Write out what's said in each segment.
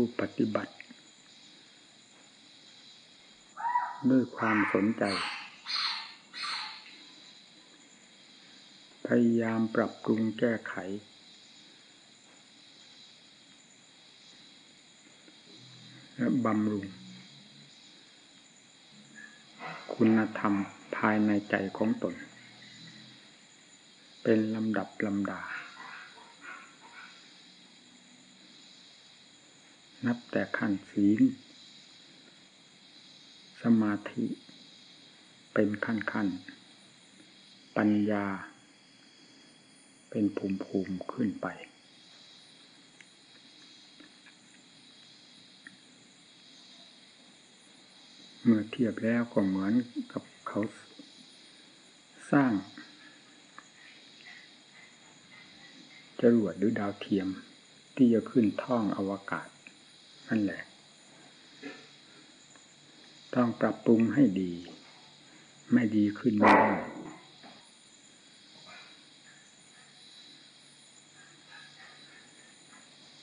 ผู้ปฏิบัติ ด้วยความสนใจ พยายามปรับปรุงแก้ไข และบำรุง คุณธรรมภายในใจของตน เป็นลำดับลำดา นับแต่ขั้นศีลสมาธิเป็นขั้นขั้น ปัญญา เป็นภูมิภูมิขึ้นไป เมื่อเทียบแล้วก็เหมือนกับเขาสร้าง จรวดหรือดาวเทียมที่จะขึ้นท่องอวกาศ นั่นแหละ ต้องปรับปรุงให้ดี ไม่ดีขึ้นไม่ได้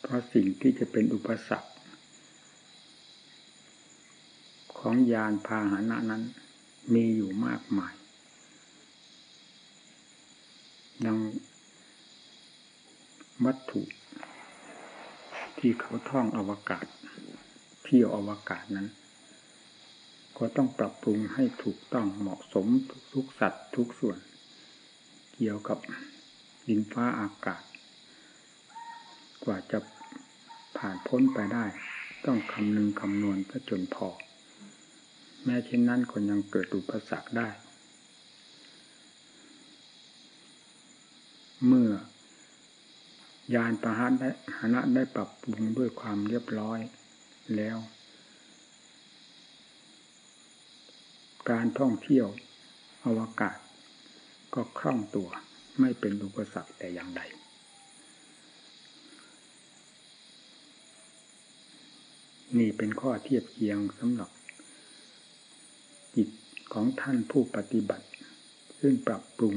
เพราะสิ่งที่จะเป็นอุปสรรค ของยานพาหนะนั้น มีอยู่มากมาย ดังวัตถุ ที่เขาท่องอวกาศ เที่ยวอวกาศนั้น ก็ต้องปรับปรุงให้ถูกต้องเหมาะสมทุกสัตว์ทุกส่วน เกี่ยวกับดินฟ้าอากาศ กว่าจะผ่านพ้นไปได้ ต้องคำนึงคำนวณซะจนพอ แม้เช่นนั้นก็ยังเกิดอุปสรรคได้ เมื่อ ยานพาหนะได้หนะได้ปรับปรุงด้วยความเรียบร้อยแล้ว การท่องเที่ยวอวกาศ ก็คล่องตัวไม่เป็นอุปสรรคแต่อย่างใด นี่เป็นข้อเทียบเคียงสำหรับจิตของท่านผู้ปฏิบัติ ซึ่งปรับปรุง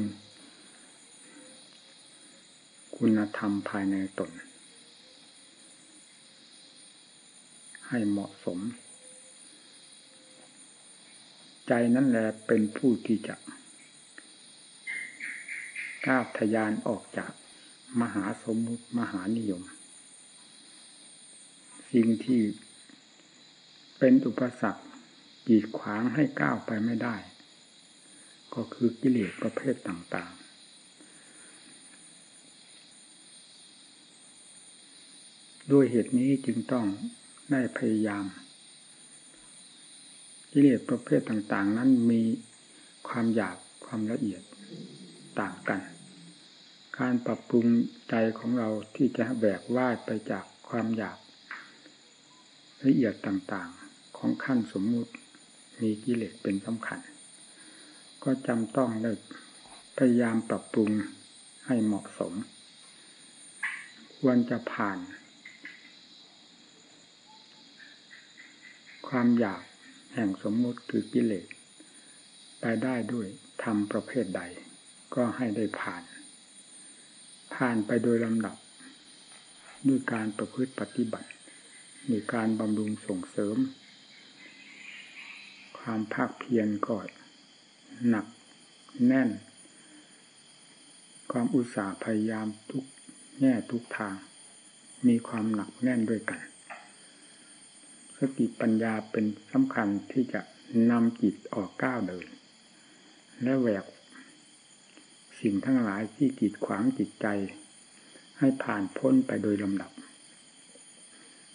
คุณธรรมภายในตน ให้เหมาะสม ใจนั่นแหละเป็นผู้ที่จะก้าวทยานออกจากมหาสมมุติมหานิยม สิ่งที่เป็นอุปสรรคกีดขวางให้ก้าวไปไม่ได้ ก็คือกิเลสประเภทต่างๆ ด้วยเหตุนี้จึงต้องได้พยายามกิเลสประเภทต่าง ๆ นั้นมีความหยาบความละเอียดต่างกัน การปรับปรุงใจของเราที่จะแบกว่าไปจากความหยาบละเอียดต่างๆของขั้นสมมุติมีกิเลสเป็นสำคัญ ก็จำต้องได้พยายามปรับปรุงให้เหมาะสม ควรจะผ่าน ความอยากแห่งสมมุติคือกิเลสไปได้ด้วยทำประเภทใด ก็ให้ได้ผ่าน ผ่านไปโดยลำดับด้วยการประพฤติปฏิบัติด้วยการบำรุงส่งเสริม ความภาคเพียรก็หนักแน่น ความอุตสาห์พยายามทุกแง่ทุกทาง มีความหนักแน่นด้วยกัน สติปัญญาเป็นสำคัญที่จะนำจิตออกก้าวเดิน และแหวกสิ่งทั้งหลายที่กีดขวางจิตใจ ให้ผ่านพ้นไปโดยลำดับ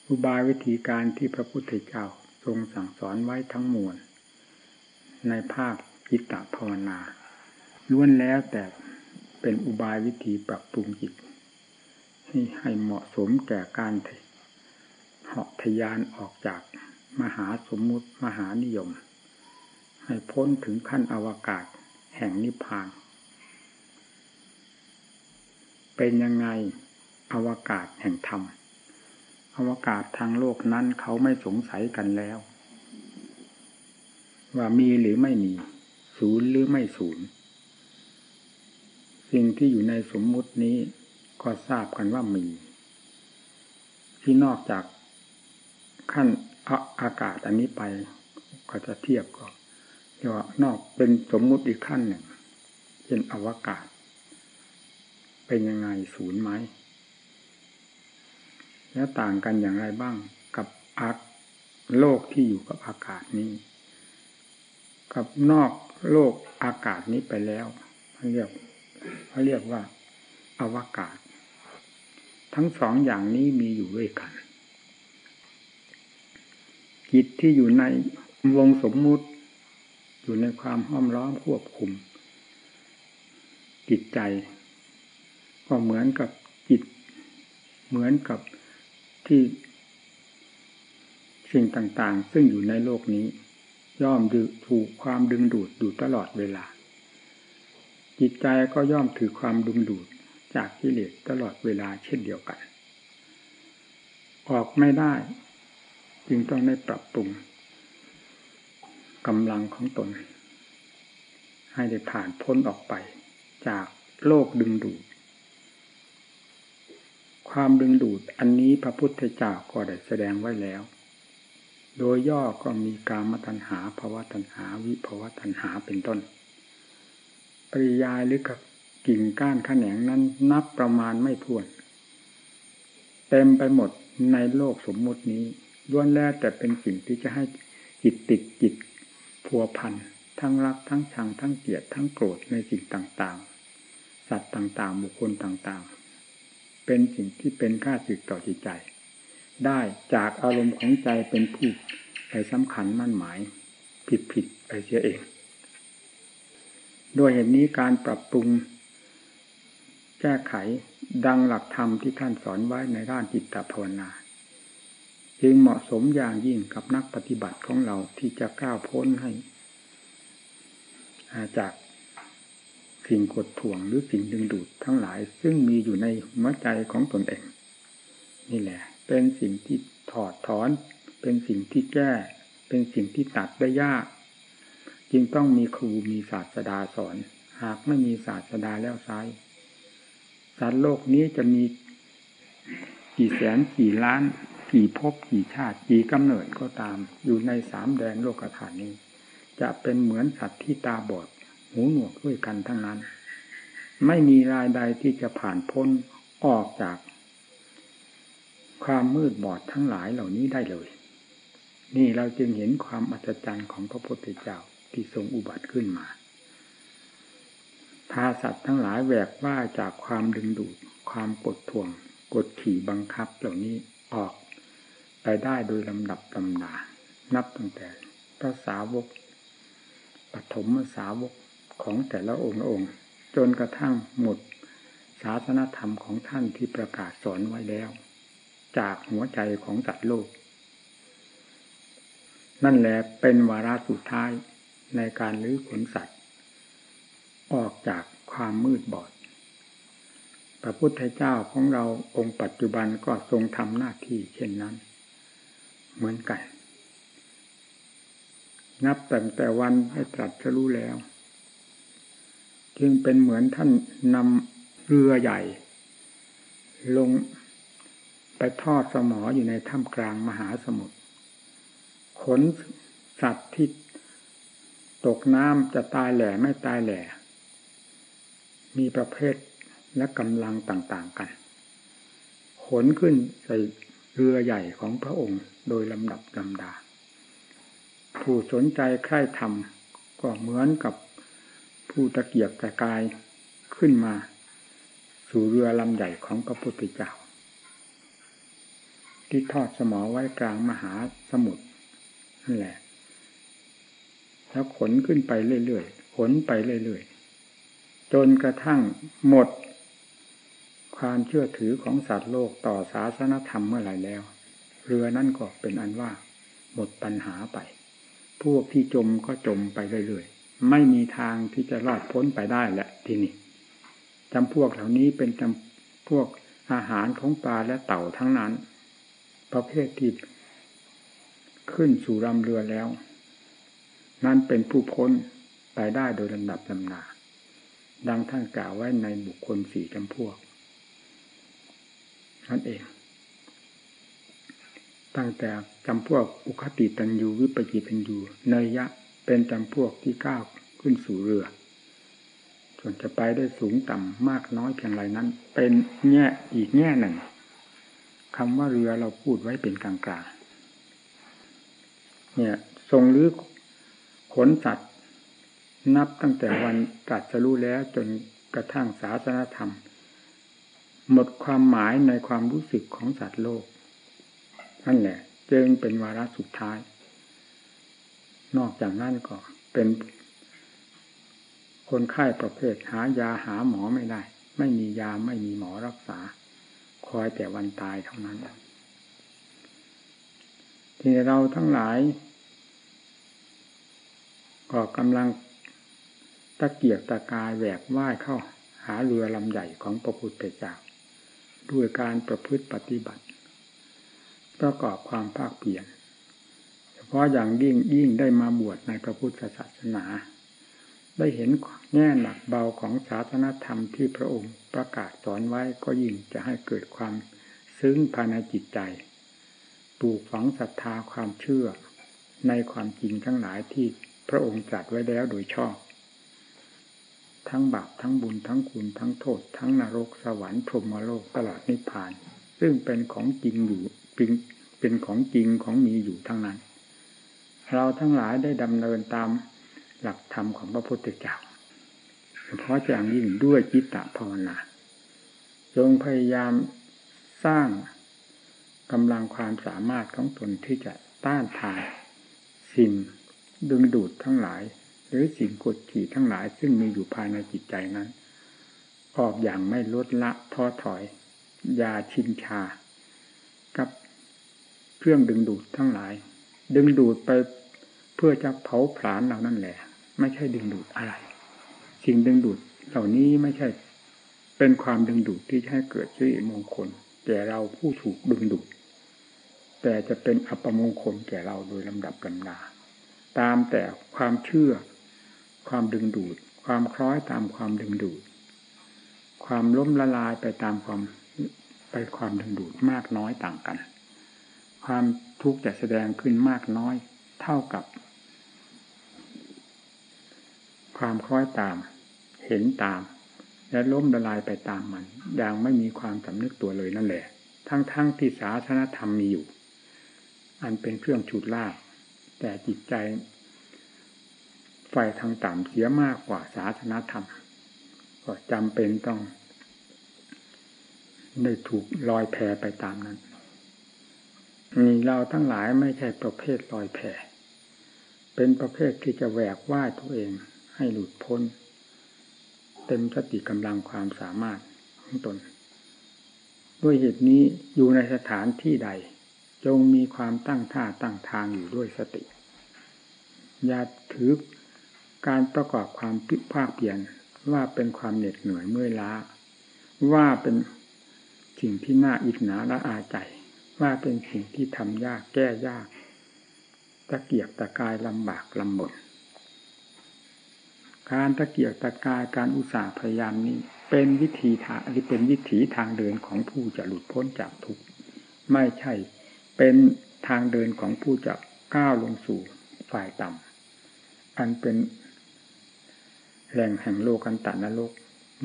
อุบายวิธีการที่พระพุทธเจ้าทรงสั่งสอนไว้ทั้งมวล ในภาคจิตตภาวนาล้วนแล้วแต่เป็นอุบายวิธีปรับปรุงจิตให้ให้เหมาะสมแก่การ เหาะทยานออกจากมหาสมมุติมหานิยม ให้พ้นถึงขั้นอวกาศแห่งนิพพาน เป็นยังไงอวกาศแห่งธรรม อวกาศทางโลกนั้นเขาไม่สงสัยกันแล้ว ว่ามีหรือไม่มีศูนย์หรือไม่ศูนย์สิ่งที่อยู่ในสมมุตินี้ก็ทราบกันว่ามี ที่นอกจาก ขั้นอากาศอันนี้ไป ก็จะเทียบก็เรียกว่านอกเป็นสมมุติอีกขั้นหนึ่งเช่นอวกาศ เป็นยังไงศูนย์ไหมแล้วต่างกันอย่างไรบ้างกับอาโลกที่อยู่กับอากาศนี้ กับนอกโลกอากาศนี้ไปแล้วเขาเรียกเขาเรียกว่าอวกาศ ทั้งสองอย่างนี้มีอยู่ด้วยกัน จิตที่อยู่ในวงสมมุติ อยู่ในความห้อมล้อมควบคุม จิตใจ ก็เหมือนกับจิต เหมือนกับที่สิ่งต่างๆ ซึ่งอยู่ในโลกนี้ ย่อมดึถูกความดึงดูดอยู่ตลอดเวลา จิตใจก็ย่อมถือความดึงดูดจากกิเลสตลอดเวลาเช่นเดียวกัน ออกไม่ได้ จึงต้องได้ปรับปรุงกำลังของตน ให้ได้ผ่านพ้นออกไป จากโลกดึงดูด ความดึงดูดอันนี้พระพุทธเจ้าก็ได้แสดงไว้แล้ว โดยย่อก็มีกามตัณหาภาวะตัณหาวิภาวะตัณหาเป็นต้น ปริยายหรือกับกิ่งก้านขแขนงนั้นนับประมาณไม่ถ้วน เต็มไปหมดในโลกสมมุตินี้ ล้วนแล้วแต่เป็นสิ่งที่จะให้จิตติดจิตพัวพันทั้งรักทั้งชังทั้งเกลียดทั้งโกรธในสิ่งต่างๆ สัตว์ต่างๆ บุคคลต่างๆ เป็นสิ่งที่เป็นค่าสึกต่อจิตใจ ได้จากอารมณ์ของใจเป็นผู้ไปสำคัญมั่นหมาย ผิดผิดไปเสียเองโดยเหตุนี้การปรับปรุงแก้ไขดังหลักธรรมที่ท่านสอนไว้ในด้านจิตตภาวนา จึงเหมาะสมอย่างยิ่งกับนักปฏิบัติของเราที่จะก้าวพ้นให้จากสิ่งกดถ่วงหรือสิ่งดึงดูดทั้งหลาย ซึ่งมีอยู่ในหัวใจของตนเอง นี่แหละ เป็นสิ่งที่ถอดถอน เป็นสิ่งที่แก้ เป็นสิ่งที่ตัดได้ยาก จึงต้องมีครูมีศาสดาสอน หากไม่มีศาสดาแล้วไซสัตว์โลกนี้จะมีกี่แสนกี่ล้าน กี่ภพกี่ชาติกี่กำเนิดก็ตาม อยู่ในสามแดนโลกฐานนี้ จะเป็นเหมือนสัตว์ที่ตาบอด หูหนวกด้วยกันทั้งนั้น ไม่มีรายใดที่จะผ่านพ้นออกจาก ความมืดบอดทั้งหลายเหล่านี้ได้เลย นี่เราจึงเห็นความอัศจรรย์ของพระพุทธเจ้าที่ทรงอุบัติขึ้นมาพาสัตว์ทั้งหลายแหวกว่าจากความดึงดูด ความกดท่วง กดขี่บังคับเหล่านี้ออก ไปได้โดยลำดับลำดา นับตั้งแต่พระสาวกปฐมสาวกของแต่ละองค์องค์ จนกระทั่งหมดศาสนธรรมของท่านที่ประกาศสอนไว้แล้ว จากหัวใจของสัตว์โลก นั่นแหละเป็นวาระสุดท้ายในการลื้อขนสัตว์ ออกจากความมืดบอด พระพุทธเจ้าของเราองค์ปัจจุบันก็ทรงทำหน้าที่เช่นนั้น เหมือนกัน นับแตั้งแต่วันให้ตรัสรู้แล้ว จึงเป็นเหมือนท่านนำเรือใหญ่ ลงไปทอดสมออยู่ในถ้ำกลางมหาสมุทรขนสัตว์ที่ตกน้ำจะตายแหล่ไม่ตายแหล่ มีประเภทและกำลังต่าง ๆ กัน ขนขึ้นใส่ เรือใหญ่ของพระองค์โดยลำดับลำดา ผู้สนใจใคร่ธรรมก็เหมือนกับผู้ตะเกียกตะกายขึ้นมา สู่เรือลำใหญ่ของพระพุทธเจ้า ที่ทอดสมอไว้กลางมหาสมุทรนั่นแหละ แล้วขนขึ้นไปเรื่อยๆขนไปเรื่อยๆจนกระทั่งหมด ความเชื่อถือของสัตว์โลกต่อศาสนธรรมเมื่อไหร่แล้ว เรือนั่นก็เป็นอันว่า หมดปัญหาไป พวกที่จมก็จมไปเรื่อยๆ ไม่มีทางที่จะรอดพ้นไปได้แหละที่นี้จำพวกเหล่านี้เป็นจำพวกอาหารของปลาและเต่าทั้งนั้น ประเภทที่ขึ้นสู่ลำเรือแล้ว นั่นเป็นผู้พ้นไปได้โดยลำดับลำนาดังท่านกล่าวไว้ในบุคคลสี่จำพวก นั่นเอง ตั้งแต่จำพวกอุคติตันยูวิปจิตันยูเนยยะเป็นจำพวกที่ก้าวขึ้นสู่เรือ ส่วนจะไปได้สูงต่ำมากน้อยเพียงไรนั้น เป็นแง่อีกแง่หนึ่งคำว่าเรือเราพูดไว้เป็นกลางๆ เนี่ยทรงลื้อขนสัตว์นับตั้งแต่วันตรัสรู้แล้วจนกระทั่งศาสนธรรม หมดความหมายในความรู้สึกของสัตว์โลก นั่นแหละจึงเป็นวาระสุดท้าย นอกจากนั้นก็เป็น คนไข้ประเภทหายาหาหมอไม่ได้ ไม่มียาไม่มีหมอรักษา คอยแต่วันตายเท่านั้นที่เราทั้งหลาย ก็กำลังตะเกียกตะกายแหวกว่ายเข้าหาเรือลำใหญ่ของพระพุทธเจ้า ด้วยการประพฤติปฏิบัติ ประกอบความภาคเปลี่ยนเฉพาะอย่างยิ่งยิ่งได้มาบวชในพระพุทธศาสนา ได้เห็นแง่หนักเบาของศาสนธรรมที่พระองค์ประกาศสอนไว้ก็ยิ่งจะให้เกิดความซึ้งภายในจิตใจปลูกฝังศรัทธาความเชื่อในความจริงทั้งหลายที่พระองค์จัดไว้แล้วโดยชอบ ทั้งบาปทั้งบุญทั้งคุณทั้งโทษ ทั้งนรกสวรรค์พรหมโลกตลอดนิพพาน ซึ่งเป็นของจริงอยู่เป็นเป็นของจริงของมีอยู่ทั้งนั้น เราทั้งหลายได้ดำเนินตามหลักธรรมของพระพุทธเจ้าเฉพาะอย่างยิ่งด้วยจิตตภาวนาจงพยายามสร้างกำลังความสามารถของตนที่จะต้านทานสิ่งดึงดูดทั้งหลาย หรือสิ่งกดขี่ทั้งหลายซึ่งมีอยู่ภายในจิตใจนั้น ออกอย่างไม่ลดละท้อถอยยาชินชา กับเครื่องดึงดูดทั้งหลาย ดึงดูดไปเพื่อจะเผาผลาญเรานั่นแหละ ไม่ใช่ดึงดูดอะไร สิ่งดึงดูดเหล่านี้ไม่ใช่เป็นความดึงดูดที่ให้เกิดชื่อมงคลแก่เราผู้ถูกดึงดูด แต่จะเป็นอัปมงคลแก่เราโดยลำดับลำดาตามแต่ความเชื่อ ความดึงดูด ความคล้อยตามความดึงดูด ความล้มละลายไปตามความไปความดึงดูดมากน้อยต่างกัน ความทุกข์จะแสดงขึ้นมากน้อยเท่ากับ ความคล้อยตาม เห็นตาม และล้มละลายไปตามมันอย่างไม่มีความสำนึกตัวเลยนั่นแหละ ทั้งๆทที่ศาสนธรรมมีอยู่ อันเป็นเครื่องฉุดลากแต่จิตใจ ไฟทางต่ำเสียมากกว่าศาสนาธรรม ก็จำเป็นต้อง ได้ถูกลอยแพไปตามนั้นมีเราทั้งหลายไม่ใช่ประเภทลอยแพเป็นประเภทที่จะแหวกว่ายตัวเองให้หลุดพ้น เต็มสติกำลังความสามารถของตน ด้วยเหตุนี้อยู่ในสถานที่ใด จงมีความตั้งท่าตั้งทางอยู่ด้วยสติ อย่าถือ การประกอบความพิภาคเปลี่ยนว่าเป็นความเหน็ดเหนื่อยเมื่อยล้า ว่าเป็นสิ่งที่น่าอิจฉาและอาใจ ว่าเป็นสิ่งที่ทำยากแก้ยาก ตะเกียกตะกายลำบากลำบนการตะเกียกตะกายการอุตสาห์พยายามนี้ เป็นวิธีทางที่เป็นวิถีทางเดินของผู้จะหลุดพ้นจากทุกข์ไม่ใช่เป็นทางเดินของผู้จะก้าวลงสู่ฝ่ายต่ำอันเป็น แหล่งแห่งโลกันตานรก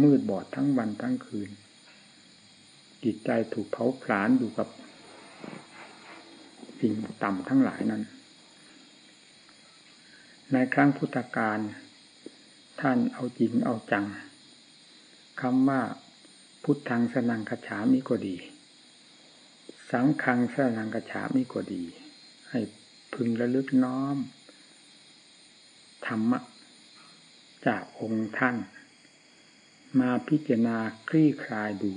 มืดบอดทั้งวันทั้งคืน จิตใจถูกเผาผลาญอยู่กับสิ่งต่ำทั้งหลายนั้น ในครั้งพุทธกาลท่านเอาจริงเอาจังคำว่าพุทธังสนังกฉามิก็ดี สังฆังสนังกฉามิก็ดี ให้พึงระลึกน้อมธรรมะ จากองค์ท่าน มาพิจารณาคลี่คลายดู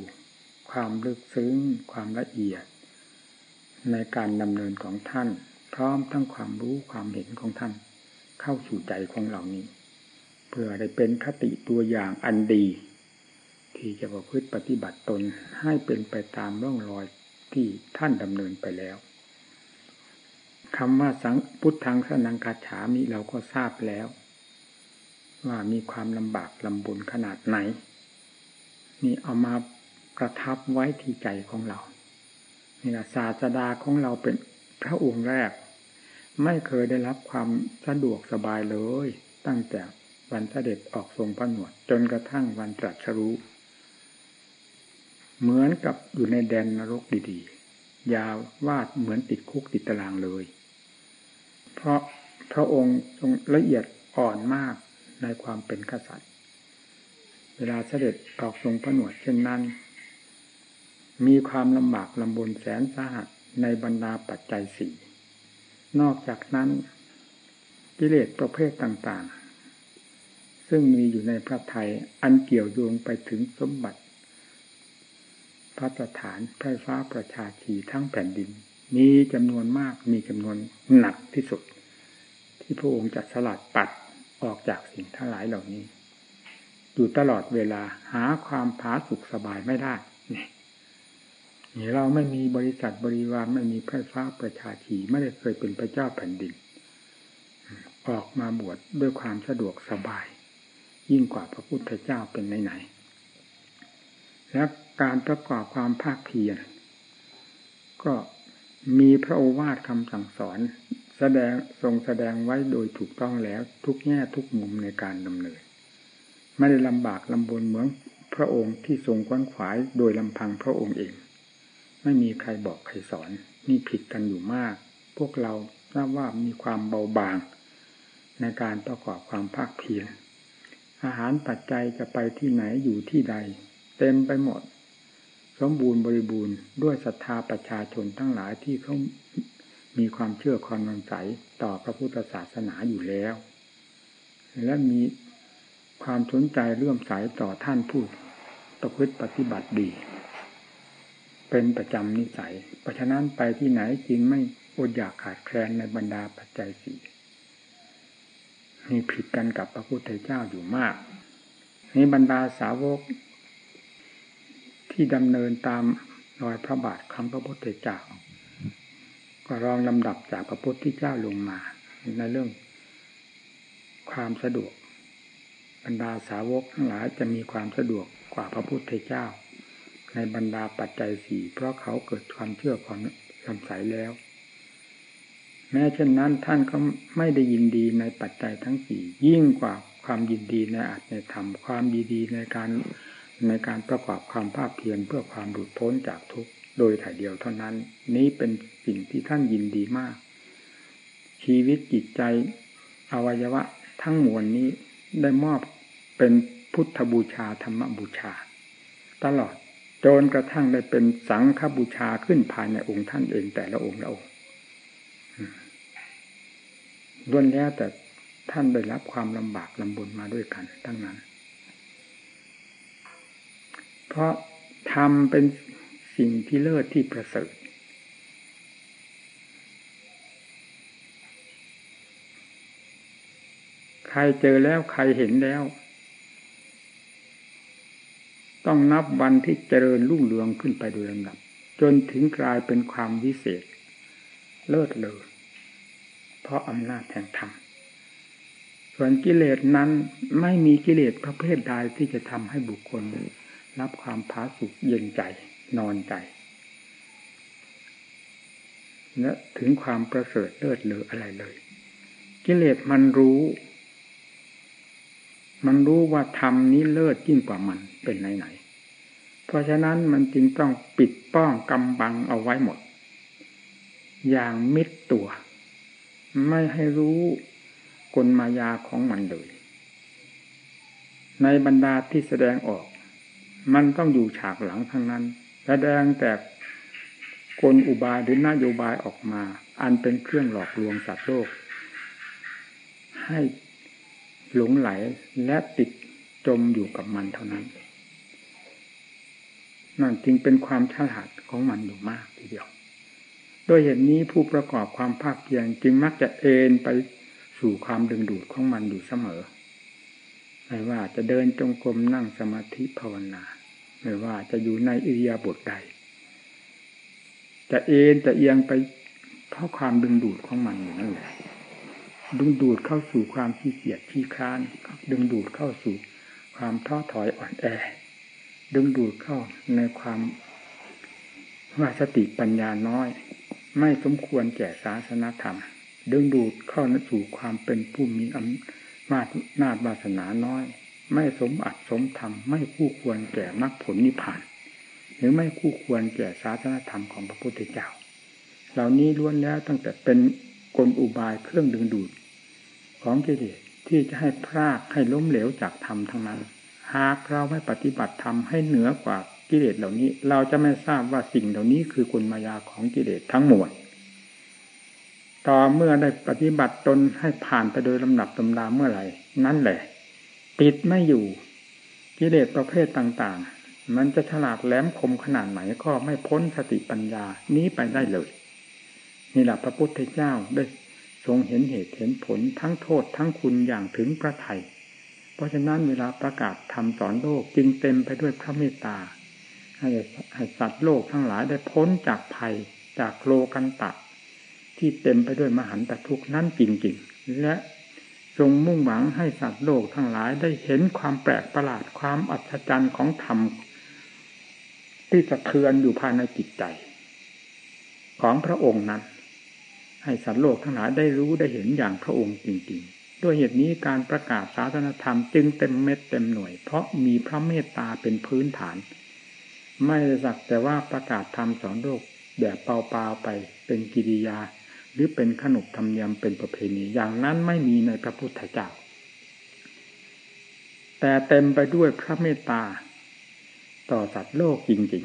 ความลึกซึ้งความละเอียด ในการดำเนินของท่าน พร้อมทั้งความรู้ความเห็นของท่าน เข้าสู่ใจของเหล่านี้ เพื่อได้เป็นคติตัวอย่างอันดี ที่จะประพฤติปฏิบัติตนให้เป็นไปตามร่องรอยที่ท่านดำเนินไปแล้วคำว่าสังพุทธังสนังกาฉามิเราก็ทราบแล้ว ว่ามีความลำบากลำบุญขนาดไหน นี่เอามาประทับไว้ที่ใจของเรานี่แหละศาสดาของเราเป็นพระองค์แรก ไม่เคยได้รับความสะดวกสบายเลย ตั้งแต่วันเสด็จออกทรงพระหนวดจนกระทั่งวันตรัสรู้ เหมือนกับอยู่ในแดนนรกดีๆ ยาววาดเหมือนติดคุกติดตารางเลย เพราะพระองค์ทรงละเอียดอ่อนมาก ในความเป็นกษัตริย์ เวลาเสด็จออกทรงพระหนวดเช่นนั้น มีความลำบากลำบนแสนสาหัสในบรรดาปัจจัยสี่นอกจากนั้นกิเลสประเภทต่างๆ ซึ่งมีอยู่ในพระไทยอันเกี่ยวโยงไปถึงสมบัติพระสถานไพรฟ้าประชาชีทั้งแผ่นดิน มีจำนวนมากมีจำนวนหนักที่สุด ที่พระองค์จัดสลัดปัด ออกจากสิ่งทั้งหลายเหล่านี้ อยู่ตลอดเวลาหาความผาสุกสบายไม่ได้นี่เราไม่มีบริษัทบริวารไม่มีพร่ฟ้าประชาชีไม่ได้เคยเป็นพระเจ้าแผ่นดิน ออกมาบวชดด้วยความสะดวกสบาย ยิ่งกว่าพระพุทธเจ้าเป็นไหนๆและการประกอบความภาคเพียรก็มีพระโอวาทคำสั่งสอน แสดงทรงแสดงไว้โดยถูกต้องแล้วทุกแง่ทุกมุมในการดำเนิน ไม่ได้ลำบากลำบนเหมือนพระองค์ที่ทรงควนขวายโดยลำพังพระองค์เอง ไม่มีใครบอกใครสอนนี่ผิดกันอยู่มาก พวกเราทราบว่ามีความเบาบาง ในการประกอบความภาคเพียรอาหารปัจจัยจะไปที่ไหนอยู่ที่ใด เต็มไปหมด สมบูรณ์บริบูรณ์ด้วยศรัทธาประชาชนทั้งหลายที่เขา มีความเชื่อความนใสต่อพระพุทธศาสนาอยู่แล้ว และมีความสนใจเลื่อมใสต่อท่านผู้ประพฤติปฏิบัติดี เป็นประจำนิสัย เพราะฉะนั้นไปที่ไหนจึงไม่อดอยากขาดแคลนในบรรดาปัจจัยสี่มีผิดกันกับพระพุทธเจ้าอยู่มากนี่บรรดาสาวก ที่ดำเนินตามรอยพระบาทคำพระพุทธเจ้า รองลำดับจากพระพุทธเจ้าลงมา ในเรื่องความสะดวก บรรดาสาวกทั้งหลายจะมีความสะดวกกว่าพระพุทธเจ้า ในบรรดาปัจจัยสี่เพราะเขาเกิดความเชื่อความลำใสแล้ว แม้เช่นนั้นท่านก็ไม่ได้ยินดีในปัจจัยทั้งสี่ยิ่งกว่าความยินดีในอัตในธรรมความยินดีในการในการประกอบความภาคเพียรเพื่อความหลุดพ้นจากทุกข์โดยถ่ายเดียวเท่านั้น นี้เป็น สิ่งที่ท่านยินดีมาก ชีวิตจิตใจอวัยวะทั้งมวลนี้ได้มอบเป็นพุทธบูชาธรรมบูชา ตลอดจนกระทั่งได้เป็นสังฆบูชาขึ้นภายในองค์ท่านเองแต่ละองค์ละองค์ล้วนแล้วแต่ท่านได้รับความลำบากลำบนมาด้วยกันทั้งนั้น เพราะทำเป็นสิ่งที่เลิศที่ประเสริฐ ใครเจอแล้วใครเห็นแล้ว ต้องนับวันที่เจริญรุ่งเรืองขึ้นไปโดยลำดับ จนถึงกลายเป็นความวิเศษ เลิศเลยเพราะอำนาจแห่งธรรมส่วนกิเลสนั้นไม่มีกิเลสประเภทใดที่จะทำให้บุคคล รับความผาสุกเย็นใจนอนใจและถึงความประเสริฐเลิศเลออะไรเลย กิเลสมันรู้ มันรู้ว่าธรรมนี้เลิศยิ่งกว่ามันเป็นไหนไหน เพราะฉะนั้นมันจึงต้องปิดป้องกำบังเอาไว้หมด อย่างมิดตัว ไม่ให้รู้กลมายาของมันเลย ในบรรดาที่แสดงออก มันต้องอยู่ฉากหลังทั้งนั้น แสดงแต่กลอุบายหรือนโยบายออกมา อันเป็นเครื่องหลอกลวงสัตว์โลก ให้ หลงไหลและติดจมอยู่กับมันเท่านั้น นั่นจึงเป็นความฉลาดของมันอยู่มากทีเดียว โดยเหตุนนี้ผู้ประกอบความภาคเพียรจึงมักจะเอนไปสู่ความดึงดูดของมันอยู่เสมอ ไม่ว่าจะเดินจงกรมนั่งสมาธิภาวนา ไม่ว่าจะอยู่ในอิริยาบถใด จะเอนจะเอียงไปเพราะความดึงดูดของมันอยู่นั่นแหละ ดึงดูดเข้าสู่ความขี้เกียจขี้ค้าน ดึงดูดเข้าสู่ความท้อถอยอ่อนแอ ดึงดูดเข้าในความว่าสติปัญญาน้อย ไม่สมควรแก่ศาสนาธรรม ดึงดูดเข้าสู่ความเป็นผู้มีอำนาจนาจวาสนาน้อย ไม่สมอัดสมธรรม ไม่คู่ควรแก่มรรคผลนิพพาน หรือไม่คู่ควรแก่ศาสนาธรรมของพระพุทธเจ้า เหล่านี้ล้วนแล้วตั้งแต่เป็นกลอุบายเครื่องดึงดูด ของกิเลสที่จะให้พรากให้ล้มเหลวจากธรรมทั้งนั้น หากเราไม่ปฏิบัติธรรมให้เหนือกว่ากิเลสเหล่านี้ เราจะไม่ทราบว่าสิ่งเหล่านี้คือกลมายาของกิเลสทั้งมวลต่อเมื่อได้ปฏิบัติตนให้ผ่านไปโดยลำดับตำราเมื่อไหร่ นั่นแหละ ติดไม่อยู่กิเลสประเภทต่างๆ มันจะฉลาดแหลมคมขนาดไหนก็ไม่พ้นสติปัญญานี้ไปได้เลยนี่แหละพระพุทธเจ้าได้ ทรงเห็นเหตุเห็นผลทั้งโทษทั้งคุณอย่างถึงพระไทย เพราะฉะนั้นเวลาประกาศทำสอนโลกจึงเต็มไปด้วยพระเมตตาให้ให้สัตว์โลกทั้งหลายได้พ้นจากภัยจากโลกันตะ ที่เต็มไปด้วยมหันตทุกข์นั้นจริงๆ และทรงมุ่งหวังให้สัตว์โลกทั้งหลายได้เห็นความแปลกประหลาดความอัศจรรย์ของธรรม ที่สะเทือนอยู่ภายในจิตใจ ของพระองค์นั้น ให้สัตว์โลกทั้งหลายได้รู้ได้เห็นอย่างพระองค์จริงๆ ด้วยเหตุนี้การประกาศศาสนธรรมจึงเต็มเม็ดเต็มหน่วย เพราะมีพระเมตตาเป็นพื้นฐาน ไม่สักแต่ว่าประกาศธรรมสอนโลกแบบเปล่าๆไปเป็นกิริยา หรือเป็นขนบธรรมเนียมเป็นประเพณีอย่างนั้นไม่มีในพระพุทธเจ้า แต่เต็มไปด้วยพระเมตตา ต่อสัตว์โลกจริง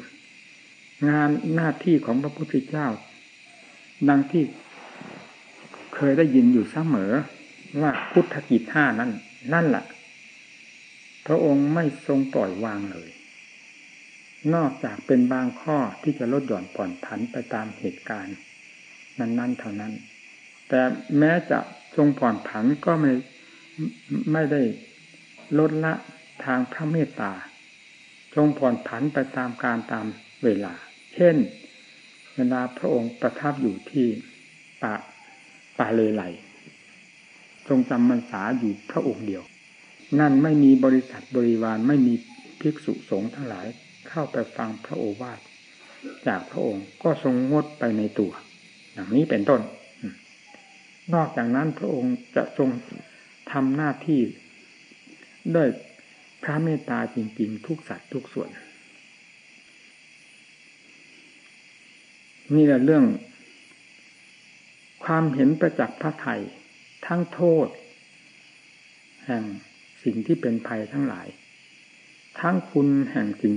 ๆ งานหน้าที่ของพระพุทธเจ้า ดังที่ เคยได้ยินอยู่เสมอ ว่าพุทธกิจห้านั้น นั่นแหละพระองค์ไม่ทรงปล่อยวางเลย นอกจากเป็นบางข้อที่จะลดหย่อนผ่อนผันไปตามเหตุการณ์ นั้นๆเท่านั้น แต่แม้จะทรงผ่อนผันก็ไม่ไม่ได้ลดละทางพระเมตตาทรงผ่อนผันไปตามการตามเวลา เช่น เวลาพระองค์ประทับอยู่ที่ปะ ปาเลไลทรงจำมันษาอยู่พระองค์เดียว นั่นไม่มีบริษัทบริวารไม่มีภิกษุสงฆ์ทั้งหลายเข้าไปฟังพระโอวาทจากพระองค์ก็ทรงงดไปในตัว อย่างนี้เป็นต้น นอกจากนั้นพระองค์จะทรงทำหน้าที่ด้วยพระเมตตาจริง ๆ ทุกสัตว์ทุกส่วน นี่แหละเรื่อง ความเห็นประจักษ์พระไทยทั้งโทษ แห่งสิ่งที่เป็นภัยทั้งหลาย ทั้งคุณแห่งสิ่ง